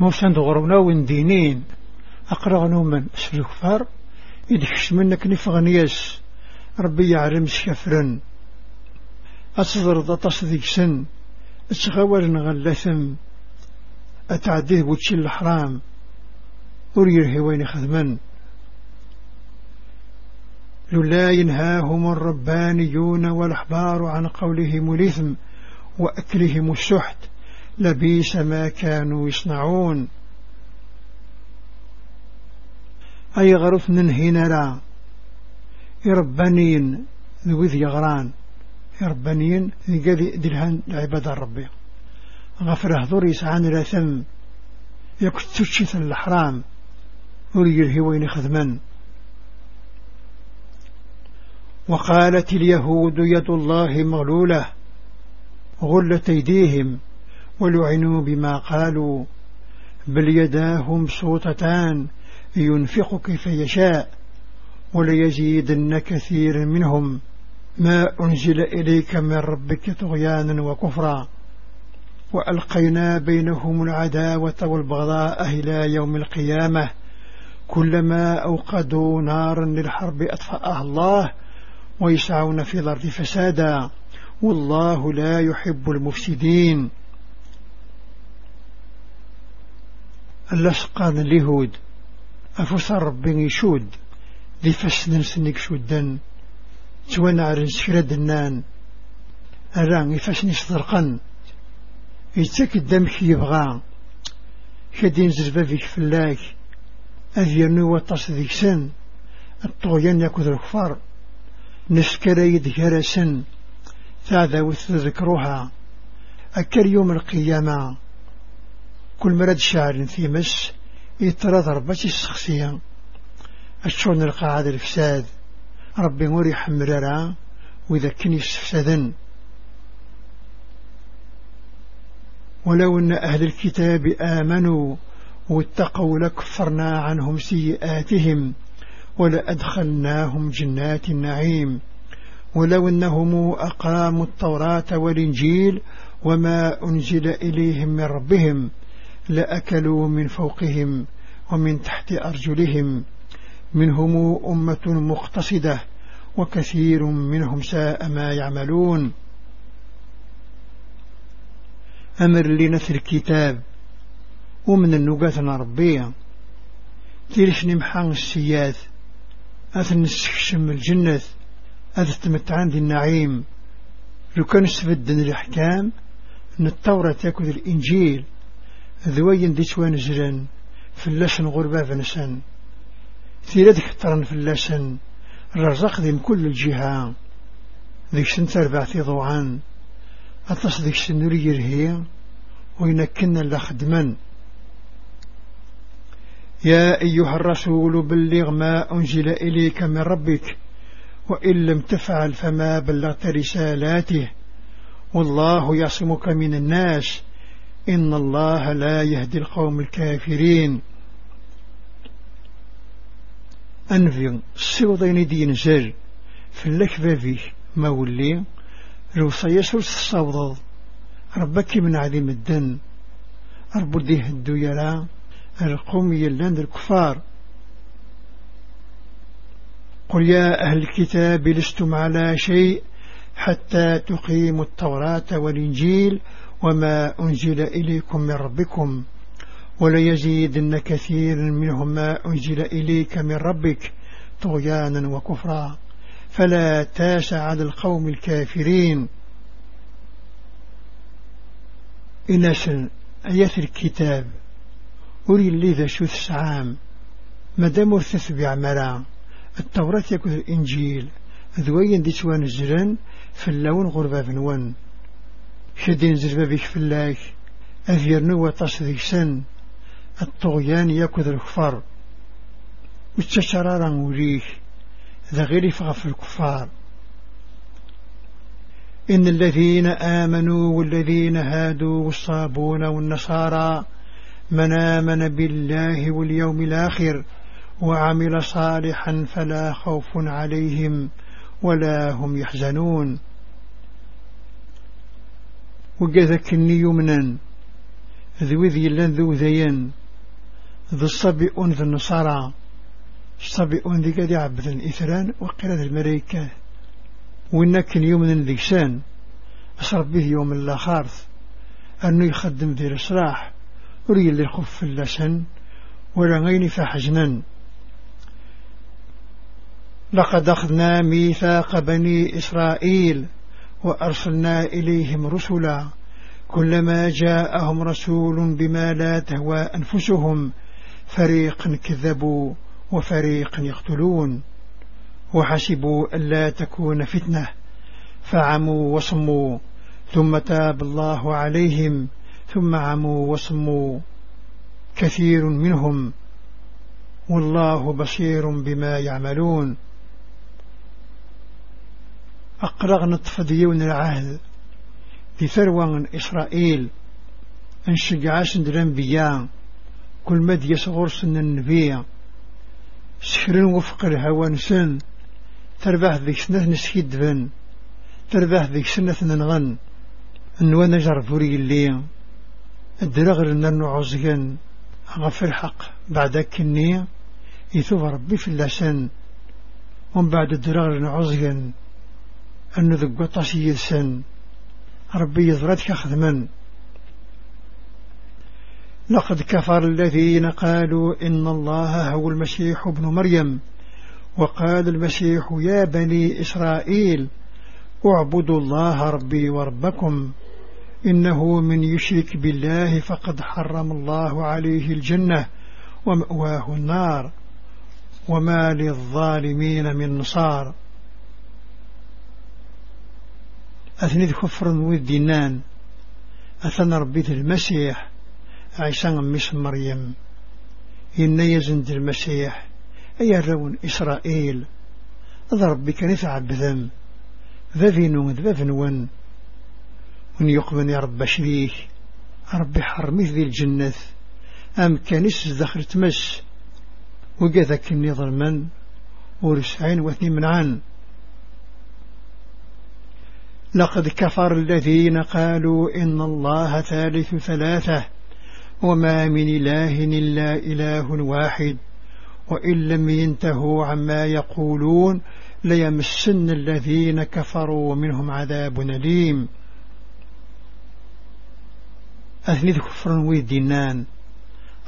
موسان دغرونا وين دينين أقرأ نوما أسفل الكفار يدكش منك نفغنياس ربي يعلم سكفرا أصدرد تصديق سن أتغاور نغلثم أتعديه بوتشي الحرام أريره وين خدمن لولا ينهاهم الربانيون والأحبار عن قولهم الإثم وأكلهم السحت لبيس ما كانوا يصنعون أي غرف ننهنرا إربانين ذويذ يغران إربانين ذي دلهان العباد الربي غفر هذور يسعان الأثم يكتشث الحرام أولي الهوين خذما وقالت اليهود يد الله مغلولة غلت أيديهم ولعنوا بما قالوا بل يداه مبسوطتان ينفق كيف يشاء وليزيدن كثيرا منهم ما أنزل إليك من ربك طغيانا وكفرا وألقينا بينهم العداوة والبغضاء إلى يوم القيامة كلما أوقدوا نارا للحرب أطفأها الله ويسعون في الأرض فسادا والله لا يحب المفسدين اللشقان اليهود أفوس ربي يشود ذي فسن سنك شودا توانع شرد النان أران يفسن صدرقا يتك الدمك يبغى شدين زربابك فلاك أذيانو وطاس ذيك سن الطغيان يكوذ الكفار نسكر يدك رسن ثاذا وثذكروها أكر يوم القيامة كل مرد شعر في مس يترى ضربتي الشخصية أشعرنا القاعدة الفساد ربي موري حمرارا وإذا كني يستفسدا ولو أن أهل الكتاب آمنوا واتقوا لكفرنا عنهم سيئاتهم ولأدخلناهم جنات النعيم ولو أنهم أقاموا التوراة والإنجيل وما أنزل إليهم من ربهم لأكلوا من فوقهم ومن تحت أرجلهم منهم أمة مقتصدة وكثير منهم ساء ما يعملون أمر لنثر الكتاب ومن النقاط العربية تيرش نمحان السياد أثن السكشم الجنة أثتمت ذي النعيم لو كان سبدن الأحكام ان التورة تاكد الإنجيل ذوين دي توان زران فلاشن غربا فنسان ثيرتك طرن فلاشن الرزق ذي كل الجهة ذي سن تربع في ضوعان أطلس ذي سن نري يرهي وينكنا لخدما يا أيها الرسول بلغ ما أنزل إليك من ربك وإن لم تفعل فما بلغت رسالاته والله يعصمك من الناس إن الله لا يهدي القوم الكافرين أنفي سوضين دين زر في اللكفة فيه مولي روصي يسر الصوضة ربك من عظيم الدن أربو ديه الدويرا القوم يلان الكفار قل يا أهل الكتاب لستم على شيء حتى تقيموا التوراة والإنجيل والإنجيل وما أنزل إليكم من ربكم وليزيدن كثير منهم ما أنزل إليك من ربك طغيانا وكفرا فلا تاس على القوم الكافرين إنسن آيات الكتاب أري اللي شوث سعام مدام ارثث بعملا التوراة يكون الإنجيل ذوين دي سوان الزران في اللون غربة فنوان شدين زربابك في الله أذير نوى تصديق سن الطغيان يكذ الكفار وتشرارا وليه ذا غير فغف الكفار إن الذين آمنوا والذين هادوا والصابون والنصارى من آمن بالله واليوم الآخر وعمل صالحا فلا خوف عليهم ولا هم يحزنون وقاذا كني يمنان ذوي ذي لن ذو ذيان ذو الصبئون ذو النصارى الصبئون ذي قد يعبد الإثران وقرد المريكة وإنك يمن ذي سان أصرب به يوم الآخارث أنه يخدم ذي الإصلاح وري اللي خف في اللسن ولا غين فحجنا لقد أخذنا ميثاق بني إسرائيل وأرسلنا إليهم رسلا كلما جاءهم رسول بما لا تهوى أنفسهم فريق كذبوا وفريق يقتلون وحسبوا ألا تكون فتنة فعموا وصموا ثم تاب الله عليهم ثم عموا وصموا كثير منهم والله بصير بما يعملون أقرغ نطف ديون العهد في ثروة إسرائيل انشقعاش درنبيا كل مد يصغر سن النبي سحر وفق الهوى نسن تربح ذيك سنة نسيد بن تربح ذيك سنة ننغن نجر فوري اللي الدرغر لنا نعوزين أغفر حق بعد كني يثوب ربي في اللسن ومن بعد الدرغر لنا أنه ذو وطاش يلسن ربي يضردك خدما لقد كفر الذين قالوا إن الله هو المسيح ابن مريم وقال المسيح يا بني إسرائيل اعبدوا الله ربي وربكم إنه من يشرك بالله فقد حرم الله عليه الجنة ومأواه النار وما للظالمين من نصار أثني كفر ودينان أثنى ربيت المسيح عيسى مش مريم إن يزند المسيح أي رون إسرائيل أذى ربي كان يتعب ذم ذا فينون ذا فنون ون يقبن يا رب شريك ربي حرمي ذي الجنة أم كنس يسدخل تمس وقذا كني ظلما ورسعين واثنين من عن لقد كفر الذين قالوا إن الله ثالث ثلاثة وما من إله إلا إله واحد وإن لم ينتهوا عما يقولون ليمسن الذين كفروا ومنهم عذاب أليم أثني كفرا ودنان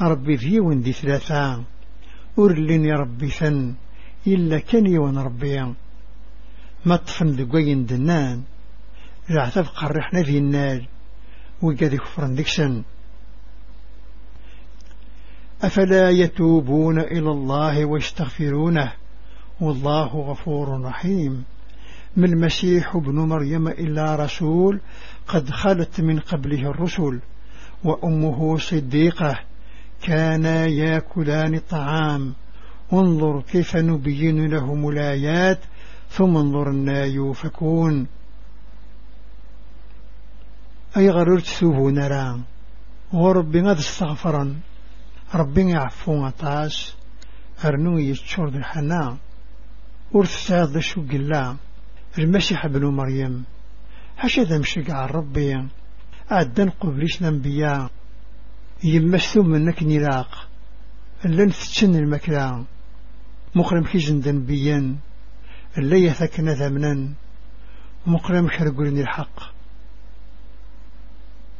ربي في وندي ثلاثة أرلني ربي ثن إلا كني ونربي مطفن دقين دنان زعتف قرحنا في النار وقد كفرا دكسا أفلا يتوبون إلى الله ويستغفرونه والله غفور رحيم ما المسيح ابن مريم إلا رسول قد خلت من قبله الرسل وأمه صديقة كانا ياكلان الطعام انظر كيف نبين لهم الآيات ثم انظرنا يوفكون أي أيغر ارتسوبون را وربي ماذا استغفرا ربي يعفو عطاس أرنو يتشور ذي حنا ورتسعد شوق الله المسيح ابن مريم حشا ذا على ربي أعدن قبلش الأنبياء يمسو منك نلاق اللي تتشن المكلا مقرم خيزن ذنبيا اللي يثكن ثمنا مقرم خرقلني الحق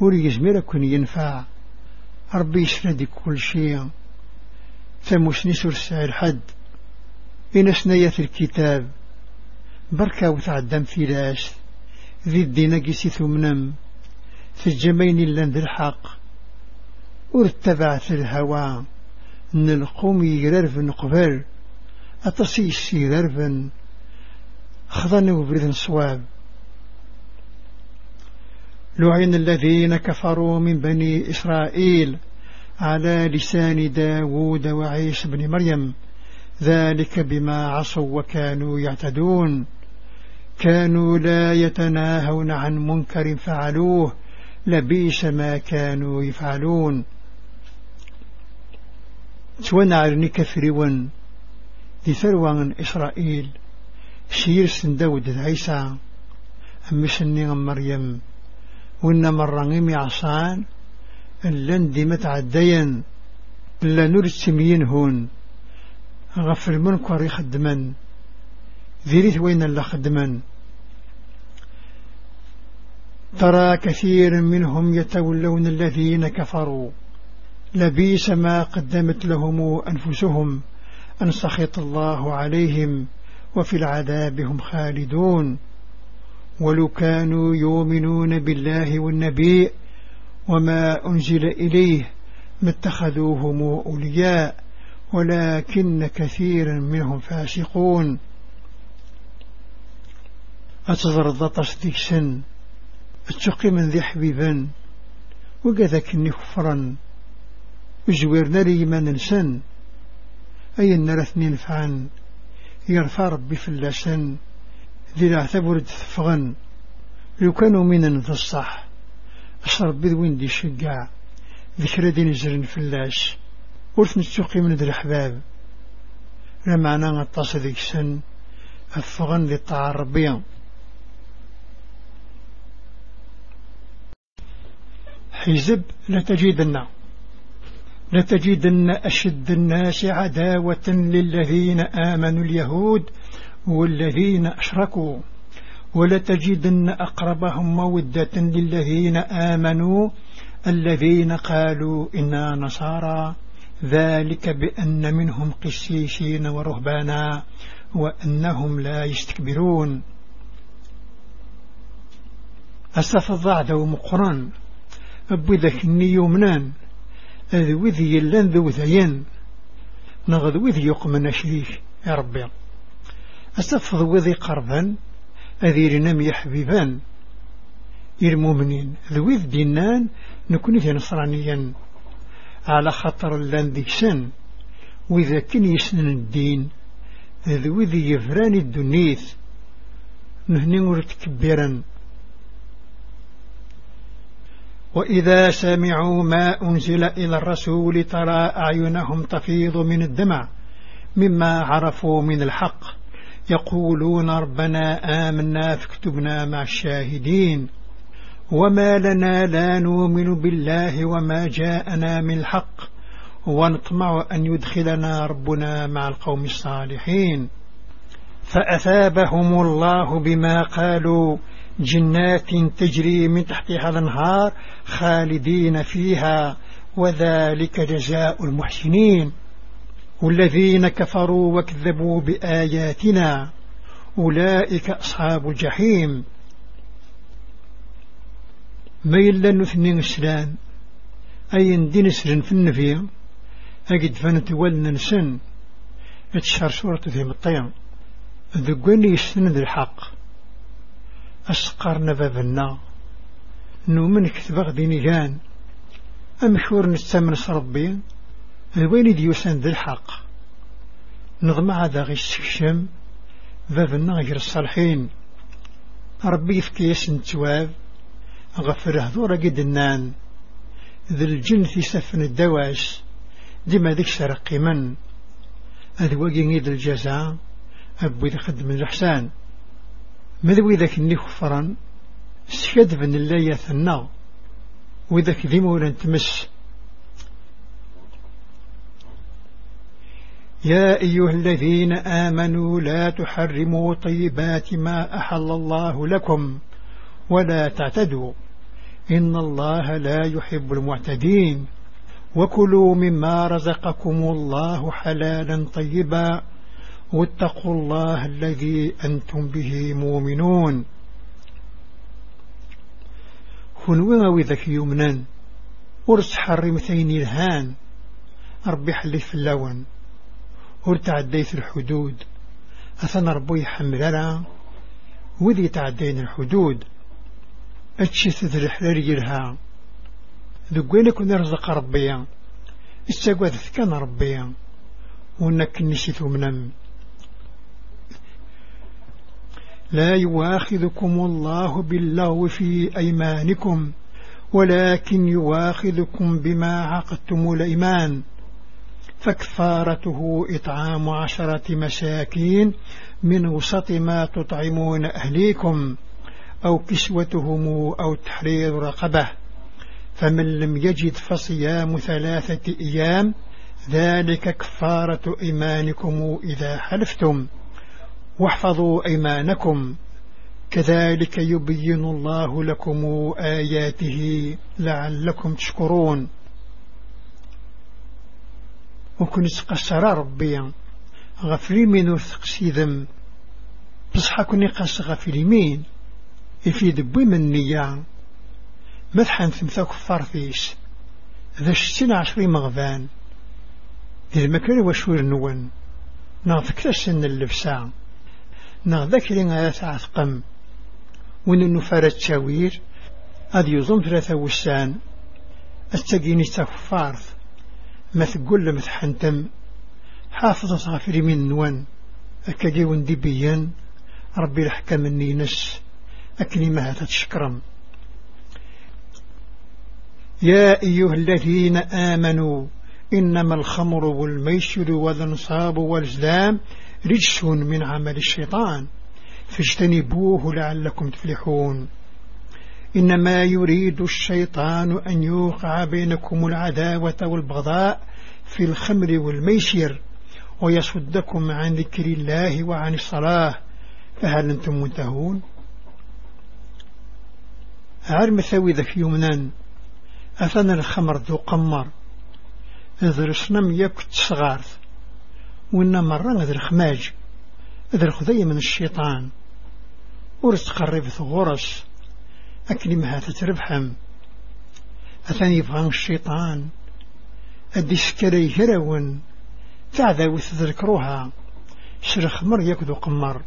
ور يزمر ينفع ربي يسند كل شيء تموش نسر السعير حد إن سنية الكتاب بركة وتعدم في لاس ذي الدين قسي ثمنم ثجمين لند الحق ارتبعت الهوى نلقوم يررف نقبل أتصي السيررف خضن وبرد صواب لعن الذين كفروا من بني إسرائيل على لسان داود وعيسى بن مريم ذلك بما عصوا وكانوا يعتدون كانوا لا يتناهون عن منكر فعلوه لبيس ما كانوا يفعلون عرني كفريون دي ثروان إسرائيل سيرسن داود عيسى أمسني مريم وإنما الرغم عصان اللن ديمت عديا لنور السميين هون غف المنكر يخدمن ذريت وين اللي خدمن ترى كثير منهم يتولون الذين كفروا لبيس ما قدمت لهم أنفسهم أن سخط الله عليهم وفي العذاب هم خالدون ولو كانوا يؤمنون بالله والنبي وما أنزل إليه ما اتخذوهم أولياء ولكن كثيرا منهم فاسقون ذي سن أتشقي من ذي حبيبا وقذك نخفرا وزويرنا لي ما ننسن أي نرثني نفعا يرفع ربي اللسن دي نعتبر تفغن لو كانوا من الصح أشرب بدوين دي شقاع ذكرى دي نزرن اللاش ورث نتسوقي من ذي الحباب لا معنى الطاس ذيك سن أفغن ذي الطاعة الربية حزب لتجدن لتجدن أشد الناس عداوة للذين آمنوا اليهود والذين أشركوا ولتجدن أقربهم مودة للذين آمنوا الذين قالوا إنا نصارى ذلك بأن منهم قسيسين ورهبانا وأنهم لا يستكبرون أستفض عدو أبو أبوذك يومنان أذوذي اللان ذوذيان نغذوذي يقمن شريك يا ربي أستفض وذي قربا أذي نمي حبيبا المؤمنين ذويذ دينان نكون في نصرانيا على خطر اللاندكسن وإذا كان يسن الدين ذي يفران الدنيث نهني كبيرا وإذا سمعوا ما أنزل إلى الرسول ترى أعينهم تفيض من الدمع مما عرفوا من الحق يقولون ربنا آمنا فاكتبنا مع الشاهدين وما لنا لا نؤمن بالله وما جاءنا من الحق ونطمع أن يدخلنا ربنا مع القوم الصالحين فأثابهم الله بما قالوا جنات تجري من تحتها الانهار خالدين فيها وذلك جزاء المحسنين والذين كفروا وكذبوا بآياتنا أولئك أصحاب الجحيم ما يلا نثنين سلان أي ندين سجن في النفي أجد فنتولنا نسن اتشار سورة في مطيم ذقوني يسند الحق أسقرنا بابنا نومن كتبغ ديني جان أمشور نستمنس ربي ذ وين ذي الحق نظم عذا غي السكشم ذا النغير الصالحين ربي يفكيس نتواب غفر هذورة قد النان ذي الجن في سفن الدواس ديما ذيك سرقي من أذواقي نيد الجزاء أبوي خدم الإحسان مذوي ذاك اللي خفرا سكدفن الله يثنى وذاك ذي مولا تمس يا أيها الذين آمنوا لا تحرموا طيبات ما أحل الله لكم ولا تعتدوا إن الله لا يحب المعتدين وكلوا مما رزقكم الله حلالا طيبا واتقوا الله الذي أنتم به مؤمنون كنوا وذك يمنا ورس حرمتين الهان أربح لفلون ور تعديت الحدود أثنى ربي حملنا وذي تعدين الحدود أتشي تذرح لرجلها ذقينك ونرزق ربيا استقوى ذكان ربيا ونك نسيت منم لا يواخذكم الله باللغو في أيمانكم ولكن يواخذكم بما عقدتم الأيمان فكفارته إطعام عشرة مساكين من وسط ما تطعمون أهليكم أو كسوتهم أو تحرير رقبة فمن لم يجد فصيام ثلاثة أيام ذلك كفارة إيمانكم إذا حلفتم واحفظوا أيمانكم كذلك يبين الله لكم آياته لعلكم تشكرون وكن سقسر ربي غفري من وثقسي ذم بصحا كوني قاس غفري مين يفيد بوي من نيا مثحن ثمثا كفار فيس ذا شتين عشري مغفان ذي المكان وشور نون نغ سن اللبسة نغ ذاكري غاية تعثقم ون نفارة تشاوير أذ يظن ثلاثة وسان أتقيني تكفارث لما مثحنتم حافظ صافري من نوان أكديون دبيان ربي الحكم مني نس أكني ما تشكرم يا أيها الذين آمنوا إنما الخمر والميسر والأنصاب والزلام رجس من عمل الشيطان فاجتنبوه لعلكم تفلحون إنما يريد الشيطان أن يوقع بينكم العداوة والبغضاء في الخمر والميسر ويصدكم عن ذكر الله وعن الصلاة فهل أنتم منتهون ثوي ذا في يمنان أثنى الخمر ذو قمر ذر سنم يكت صغار وإن مرة ذو خماج أذر خذي من الشيطان ورس قريب ثغورس أكلمها تتربحم أثاني يبغان الشيطان أدسكري هرون تعذى وتذكروها شرخ مر يكذو قمر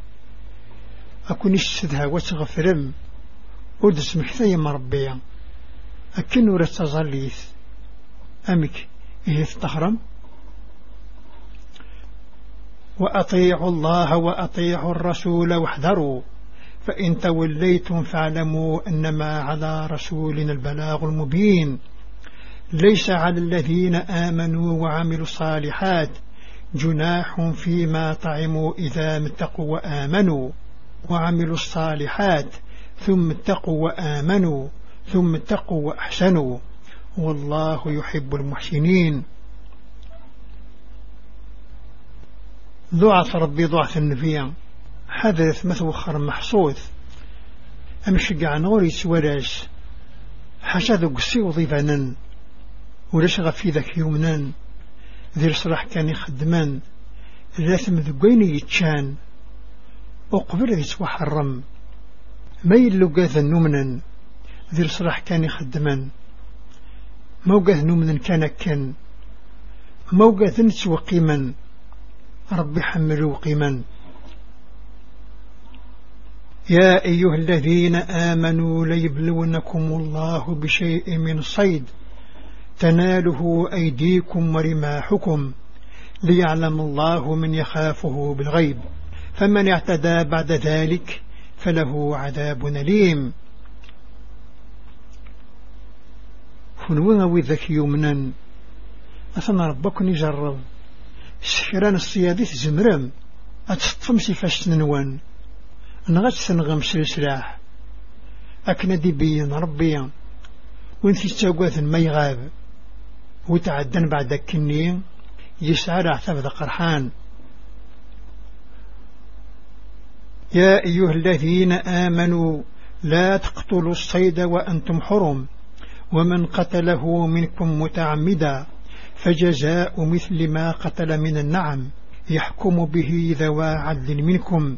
أكون اشتدها وتغفرم ودس مكثي مربيا أكن ورث ظليث أمك إيه تحرم وأطيعوا الله وأطيعوا الرسول واحذروا فإن توليتم فاعلموا أنما على رسولنا البلاغ المبين ليس على الذين آمنوا وعملوا الصالحات جناح فيما طعموا إذا متقوا وآمنوا وعملوا الصالحات ثم اتقوا وآمنوا ثم اتقوا وأحسنوا والله يحب المحسنين ضعف ربي ضعف النبي حدث مثوخر محصوث أمشق عن غوري سوالاش حاشا ذو قسي وظيفانا ولاش غفي ذاك يومنا ذي الصلاح كان يخدمان ذاتم ذقين يتشان وقبل يتوحرم ما يلقاذ نومنا ذي الصلاح كان يخدمان موقف نومنا كان كان موقف نتوقيما ربي حمل وقيما يا أيها الذين آمنوا ليبلونكم الله بشيء من صيد تناله أيديكم ورماحكم ليعلم الله من يخافه بالغيب فمن اعتدى بعد ذلك فله عذاب أليم فنونا وذك يمنا أثنى ربك نجرب سحران الصيادي زمرم أتسطم سفاش ننوان نغس غمس السلاح أكنا ديبين ربيا وانثي تساقوث ما يغاب وتعدن بعد كنين يسعى لعثاب ذا قرحان يا أيها الذين آمنوا لا تقتلوا الصيد وأنتم حرم ومن قتله منكم متعمدا فجزاء مثل ما قتل من النعم يحكم به ذوى عدل منكم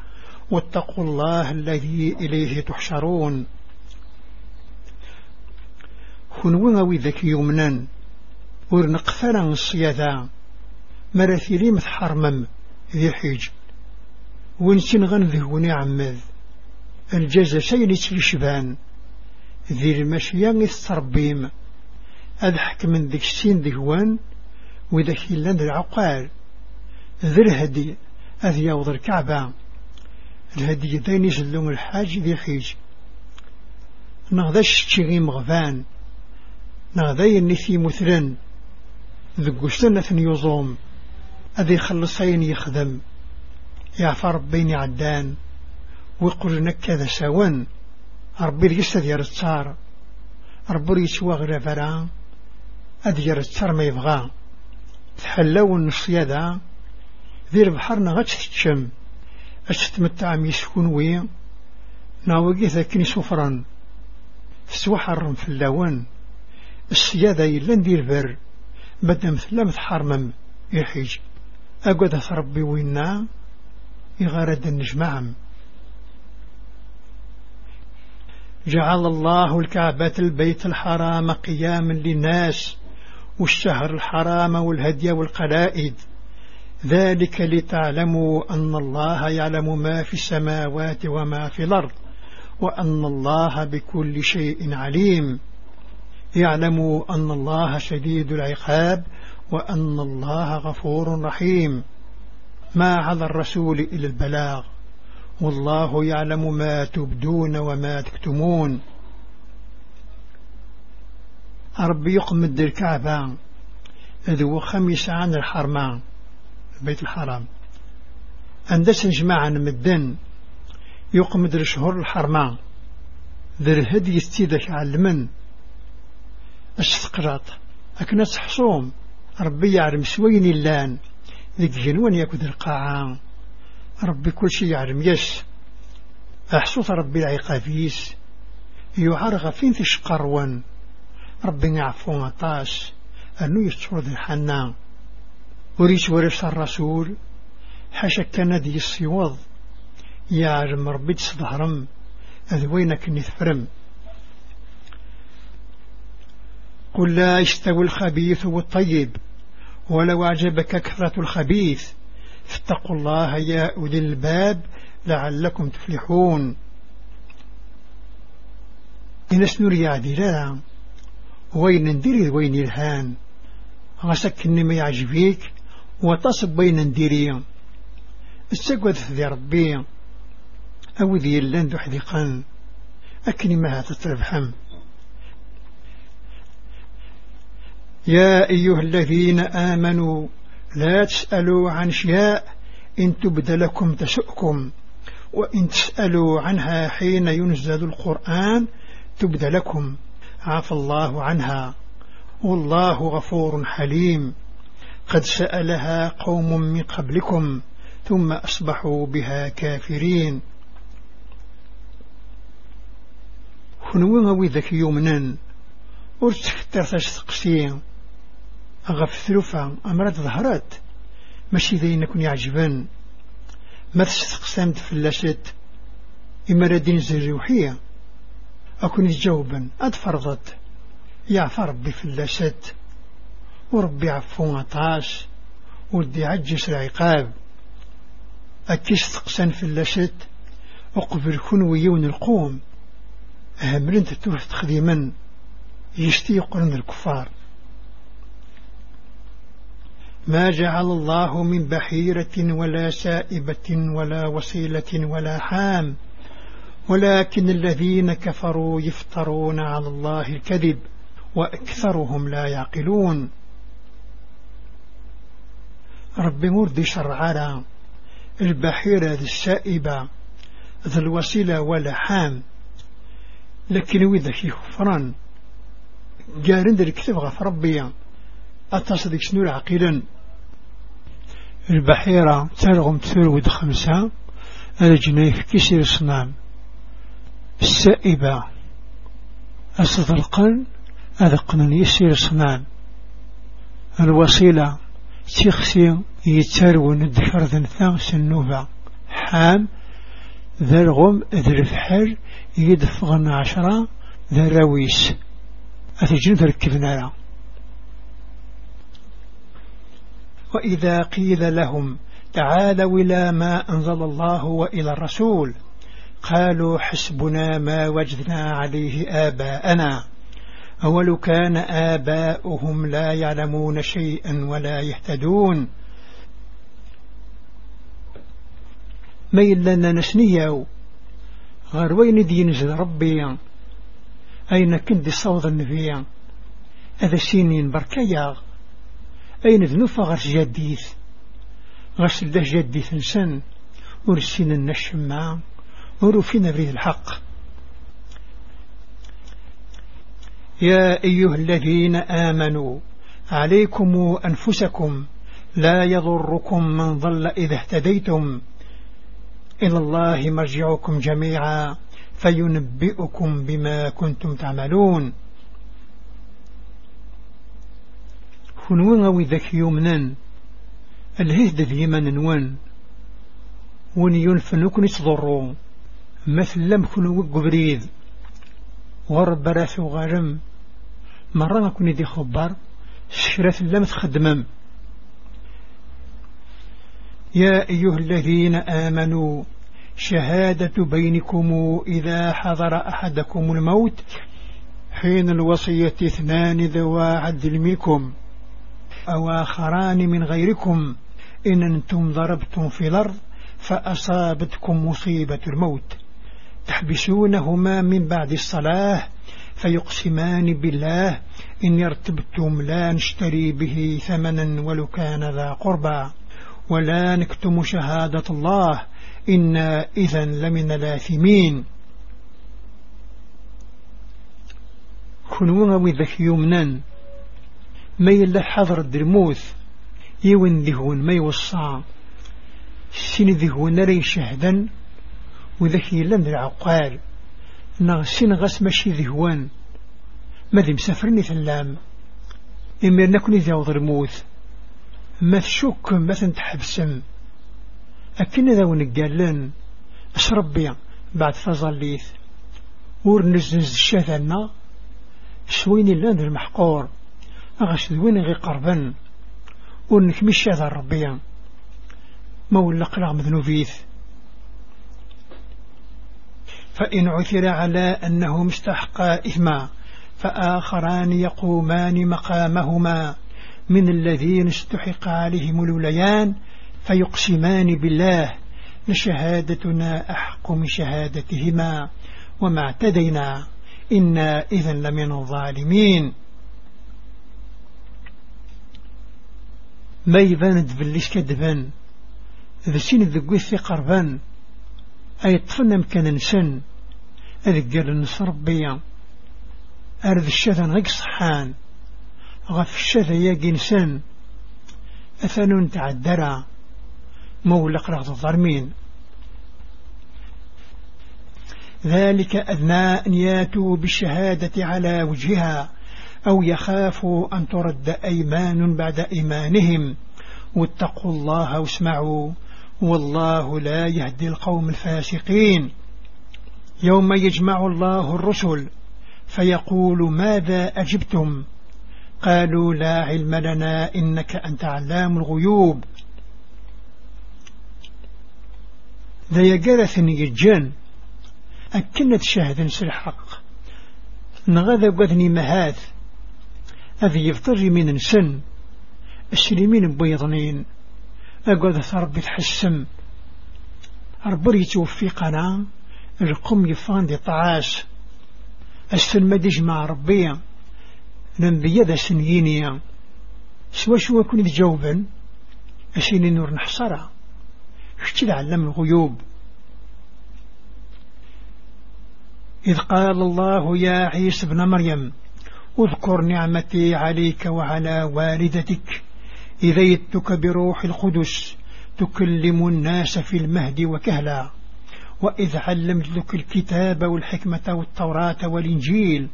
واتقوا الله الذي إليه تحشرون هنوما وذك يمنا ورنقفنا الصيادة مرثيلي مثحرمم ذي حيج ونسين غنذه عمذ الجزا سيني تلشبان ذي المشيان الثربيم أضحك من ذك سين ذهوان وذك لان العقال ذي الهدي أذي يوضر الكعبة الهديتين يسلون الحاج ذي حيج نغذا الشتيغي مغفان نغذا النثي مثلن ذقو سنة يظوم أذي خلصين يخدم يعفى ربين عدان ويقول نكذا سوان ربي الجسد يرتار ربي ليسوا غير فران أذي يرتار ما يبغى تحلو النصيادة ذي البحر نغتش تشم أشتمتع ميسكون وي ناوغي ذاكني سفرا سوى حرم في اللوان السيادة إلا ندير بر مادام ثلا حرمم يحيج أقعد ربي وينا يغرد النجمع جعل الله الكعبة البيت الحرام قياما للناس والشهر الحرام والهدي والقلائد ذلك لتعلموا أن الله يعلم ما في السماوات وما في الأرض وأن الله بكل شيء عليم يعلموا أن الله شديد العقاب وأن الله غفور رحيم ما على الرسول إلى البلاغ والله يعلم ما تبدون وما تكتمون ربي يقمد الكعبة ذو خمس عن الحرمان بيت الحرام نجمع عن مدن در شهور الحرمة در الهدي يستيدك المن السقراط أكنا حصوم ربي يعلم سوين اللان ذك جنون يكود القاعة ربي كل شيء يعلم يس أحصوص ربي العقافيس يعرغ فين تشقرون ربي نعفو مطاس أنو يسترد الحنان وريش ورش الرسول حشك دي الصواض يعلم ربي تصدهرم أذوينك نثفرم قل لا يستوي الخبيث والطيب ولو أعجبك كثرة الخبيث فاتقوا الله يا أولي الباب لعلكم تفلحون إن يا عدلا وين ندير وين الهان غسك ما يعجبيك وتصب بين نديري استقوذ ذي ربي أو ذي اللان ذو حذقان أكني ما تتربحم يا أيها الذين آمنوا لا تسألوا عن شياء إن تبد لكم تسؤكم وإن تسألوا عنها حين ينزل القرآن تبد لكم عفى الله عنها والله غفور حليم قد سألها قوم من قبلكم ثم أصبحوا بها كافرين هنوما وذاك يومنا ور تختار تستقسي أغف ثلفة أمرات ظهرت ماشي ذين كون يعجبن ما تستقسمت فلاشت إما ردين زريوحية أكون جوبا أتفرضت يعفى ربي فلاشت وربي عفو عطاش ودي عجس العقاب أكيس تقسن في اللشت أقبل كن ويون القوم أهمرن تتوه تخديما يشتي قرن الكفار ما جعل الله من بحيرة ولا سائبة ولا وصيلة ولا حام ولكن الذين كفروا يفترون على الله الكذب وأكثرهم لا يعقلون ربي مردي شرعانا البحيرة السائبة ذا الوسيلة حام لكن وإذا شي خفران جارين ذلك تبغى غف ربي أتصدق شنو عقيلا البحيرة ترغم تفرود خمسة الجنيف كسر الصنام السائبة أصدقا أذقن يسير صنام الوسيلة تيخسي يتارون الدحر ذن ثاغس النوبة حام ذا الغم ذا الفحر يدفغن عشرة ذا راويس أتجن تركبنا وإذا قيل لهم تعالوا إلى ما أنزل الله وإلى الرسول قالوا حسبنا ما وجدنا عليه آباءنا أول كان آباؤهم لا يعلمون شيئا ولا يهتدون ما إلا نسنيا غير وين دينجد ربي أين كنت صوت النبي هذا سنين بركيا أين ذنوفا غرس جديث غرس الله جديث نسن ورسين النشمع ورفين بريد الحق يا أيها الذين آمنوا عليكم أنفسكم لا يضركم من ضل إذا اهتديتم إلى الله مرجعكم جميعا فينبئكم بما كنتم تعملون فنوغو ذك يمنا الهزد ذيمن نوان ونيون ينفنكن يتضرون مثل لم كنوا قبريد ورب راسو غرم مرة ما كوني دي خبار شرف لم تخدمم يا أيها الذين آمنوا شهادة بينكم إذا حضر أحدكم الموت حين الوصية اثنان ذوى عدل منكم أو آخران من غيركم إن أنتم ضربتم في الأرض فأصابتكم مصيبة الموت تحبسونهما من بعد الصلاة فيقسمان بالله إن ارتبتم لا نشتري به ثمنا ولو كان ذا قربا ولا نكتم شهادة الله إنا إذا لمن الآثمين كنوا وذك يمنا ما يلا حضر الدرموث يون ذهون ما يوصى سن ذهون ري شهدا وذكي لن العقال نغسين غس ماشي ذهوان ماذي مسافرني ثلام إمير نكوني ذا وضرموث ما تشك ما تنتحبسم أكن ذا ونقالن أش ربي بعد فظليث ور نزنز الشاثنا شوين اللان المحقور أغش ذوين غي قربا ور نكمي الشاث ما ولا قلع مذنوبيث فإن عثر على أنه استحقا إثما فآخران يقومان مقامهما من الذين استحق عليهم الوليان فيقسمان بالله لشهادتنا أحق من شهادتهما وما اعتدينا إنا إذا لمن الظالمين ما يبان تبلش كدبان ذا سين ذقوثي قربان أي طفلنا مكان نسن أذكر النص ربيا أرد الشذا غيك صحان غف الشذا ياقي أثنو أثنون تعدرا مولق رغض الظرمين ذلك أدنى أن ياتوا بالشهادة على وجهها أو يخافوا أن ترد أيمان بعد إيمانهم واتقوا الله واسمعوا والله لا يهدي القوم الفاسقين يوم يجمع الله الرسل فيقول ماذا أجبتم قالوا لا علم لنا إنك أنت علام الغيوب ذا يقرث يجان أكنت شهد سلحق نغذى قذني مهات أذي يفطر من سن السلمين بيضنين أقذ ربي تحسم ربي توفيقنا القم يفان دي طعاش أسفل مدج مع ربي ننبيد سنيينيا سوى شو يكون جوبا أشيني نور نحصرها شتي علم الغيوب إذ قال الله يا عيسى ابن مريم اذكر نعمتي عليك وعلى والدتك إذا يدتك بروح القدس تكلم الناس في المهد وكهلا وإذ علمتك الكتاب والحكمة والتوراة والإنجيل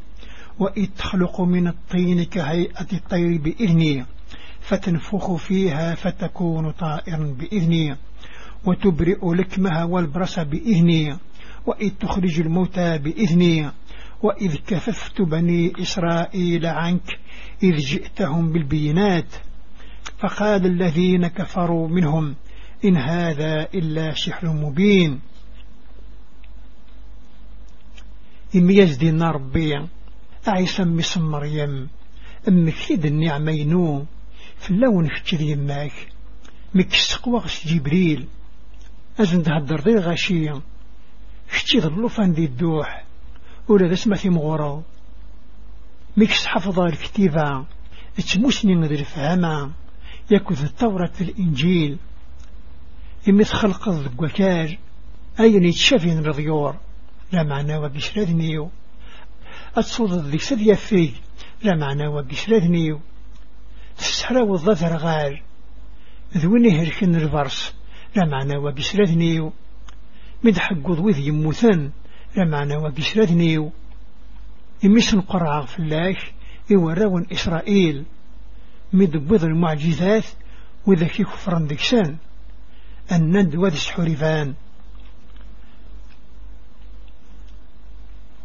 وإذ تخلق من الطين كهيئة الطير بإذني فتنفخ فيها فتكون طائرا بإذني وتبرئ لكمها والبرص بإذني وإذ تخرج الموتى بإذني وإذ كففت بني إسرائيل عنك إذ جئتهم بالبينات فقال الذين كفروا منهم إن هذا إلا سحر مبين إم يزدنا ربي أعيسى مس مريم أم كيد النعمة ينو فلاون فتشد يماك مكستقوى غس جبريل أزن تهدر ذي شتي فتشد فان ذي الدوح ولا دسمة في مغورو مكس حفظة الكتيبة اتمسني ذي فهما يكوذ التوراة الإنجيل إمي تخلق الذقوكاج أين يتشافين الغيور لا معنى وبشردنيو أتصود ذي سدي فيه لا معنى وبشردنيو تسحر وضذر غال ذويني هركن الفرس لا معنى نيو مدحق ذويذ يموثن لا معنى وبشردنيو إميسن القرعة في الله يوراون إسرائيل مدبض المعجزات وذكي كفران دكسان الند وذي سحرفان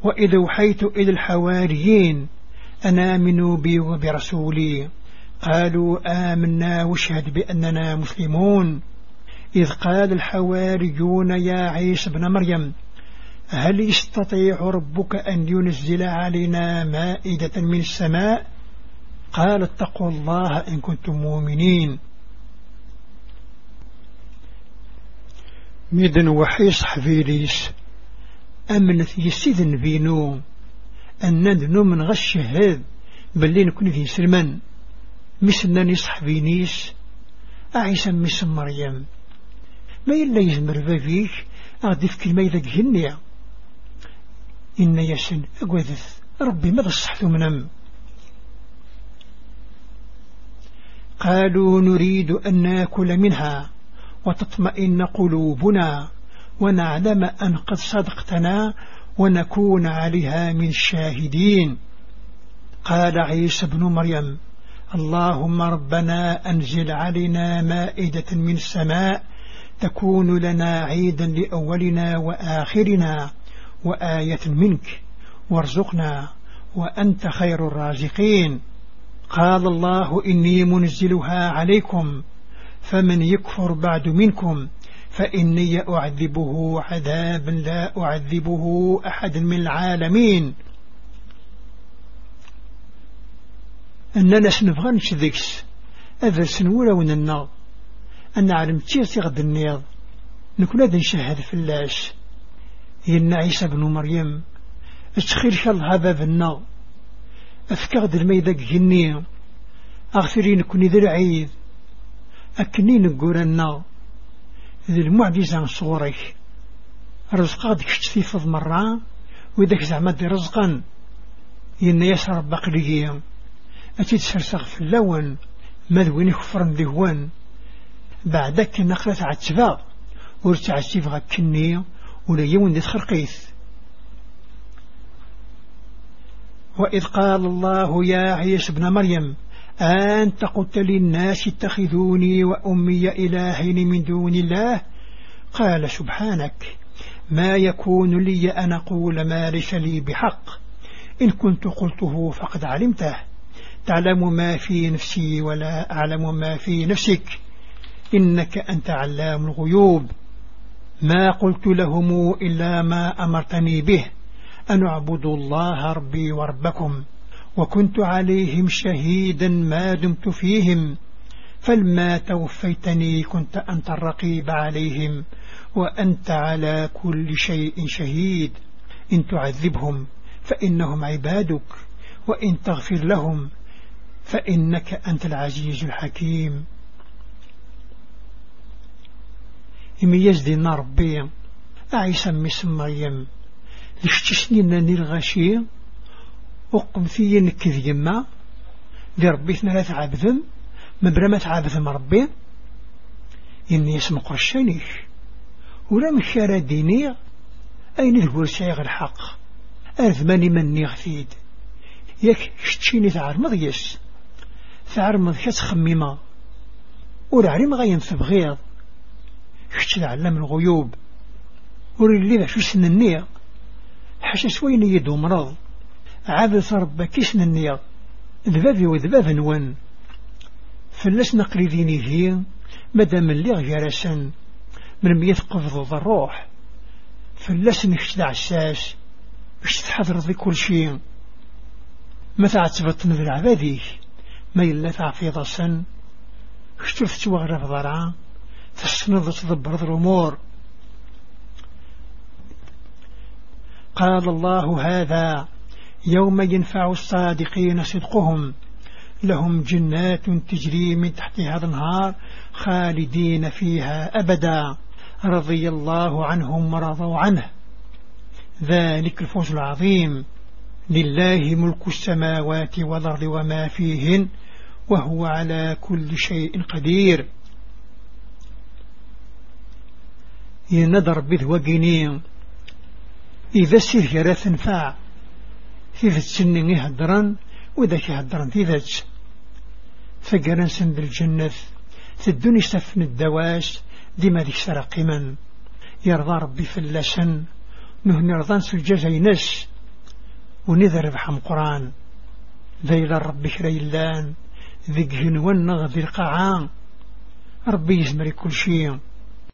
وإذا وحيت إلى الحواريين أن آمنوا بي وبرسولي قالوا آمنا واشهد بأننا مسلمون إذ قال الحواريون يا عيسى بن مريم هل يستطيع ربك أن ينزل علينا مائدة من السماء قال اتقوا الله إن كنتم مؤمنين ميدن وحيص حفيريس أمنت يسيدن بينو أن ندنو من غش الشهاد بلي نكون ذي سلمان مثلنا نصح بينيس أعيسى مثل مريم ما إلا يزمر فيك أغدف كلمة إذا جهنية إن يسن أقوذث ربي ماذا الصحث منهم قالوا نريد أن ناكل منها وتطمئن قلوبنا ونعلم أن قد صدقتنا ونكون عليها من الشاهدين قال عيسى بن مريم اللهم ربنا أنزل علينا مائدة من السماء تكون لنا عيدا لأولنا وآخرنا وآية منك وارزقنا وأنت خير الرازقين قال الله إني منزلها عليكم فمن يكفر بعد منكم فإني أعذبه عذابا لا أعذبه أحد من العالمين أننا سنفغنش ذكس أذا سنولا وننا أن نعلم تيسي غد النيض نكون هذا نشهد في اللاش ين عيسى بن مريم اتخير شال هذا بنا أفكار دل ميدك جني أغفرين كوني ذي العيد اكنين نقول النار ذي المعجزة صوري رزقا ديك فض مرة وإذاك زعما دي رزقا ين يسر بقلية أتي تسرسغ في اللون مذوين يكفرن ذهوان بعدك نقلت عتبا ورتع عتبا كنية ولا يوم دي تخرقيث وإذ قال الله يا عيسى بن مريم أنت قلت للناس اتخذوني وأمي إلهين من دون الله قال سبحانك ما يكون لي أن أقول ما ليس لي بحق إن كنت قلته فقد علمته تعلم ما في نفسي ولا أعلم ما في نفسك إنك أنت علام الغيوب ما قلت لهم إلا ما أمرتني به أن اعبدوا الله ربي وربكم وكنت عليهم شهيدا ما دمت فيهم فلما توفيتني كنت أنت الرقيب عليهم وأنت على كل شيء شهيد إن تعذبهم فإنهم عبادك وإن تغفر لهم فإنك أنت العزيز الحكيم يميز دينا ربي أعيسى مسميم لشتشنين نرغشي وقمثي نكذ يما دي ربي ثنا تعبذن مبرا ما ربي إني اسم قرشانيش ولم مشارة دينية أين تقول سعيغ الحق أرثماني مني نغفيد ياك شتشيني ثعر مضيس ثعر مضيس خميمة ورعريم غاين تبغيض كتش العلم الغيوب وري اللي شو سنني حاشا سوين يدو مرض عبس ربك إشنا النيا ذبابي وذباب نون فلاش نقري ديني هي مدام اللي غيرسا من ميت قفض الروح فلاش نكشد عساس باش تحضر ذي كل شيء ما تعتبط من العباديك ما يلا تعفيض السن اشترفت وغرف ضرعا تسند تدبر الأمور قال الله هذا يوم ينفع الصادقين صدقهم لهم جنات تجري من تحت هذا النهار خالدين فيها أبدا رضي الله عنهم ورضوا عنه ذلك الفوز العظيم لله ملك السماوات والأرض وما فيهن وهو على كل شيء قدير ينظر بذ إذا السهرة تنفع تيذت سنني هدران وذاك هدران تيذت فقران سن في تدوني سفن الدواش ديما ذيك سرى قيما يرضى ربي نهن نهني رضان سجاجيناش ونذر بحم قران ذي ربي كريلان ذيك جنوان نغذي القعام ربي يزمري كل شيء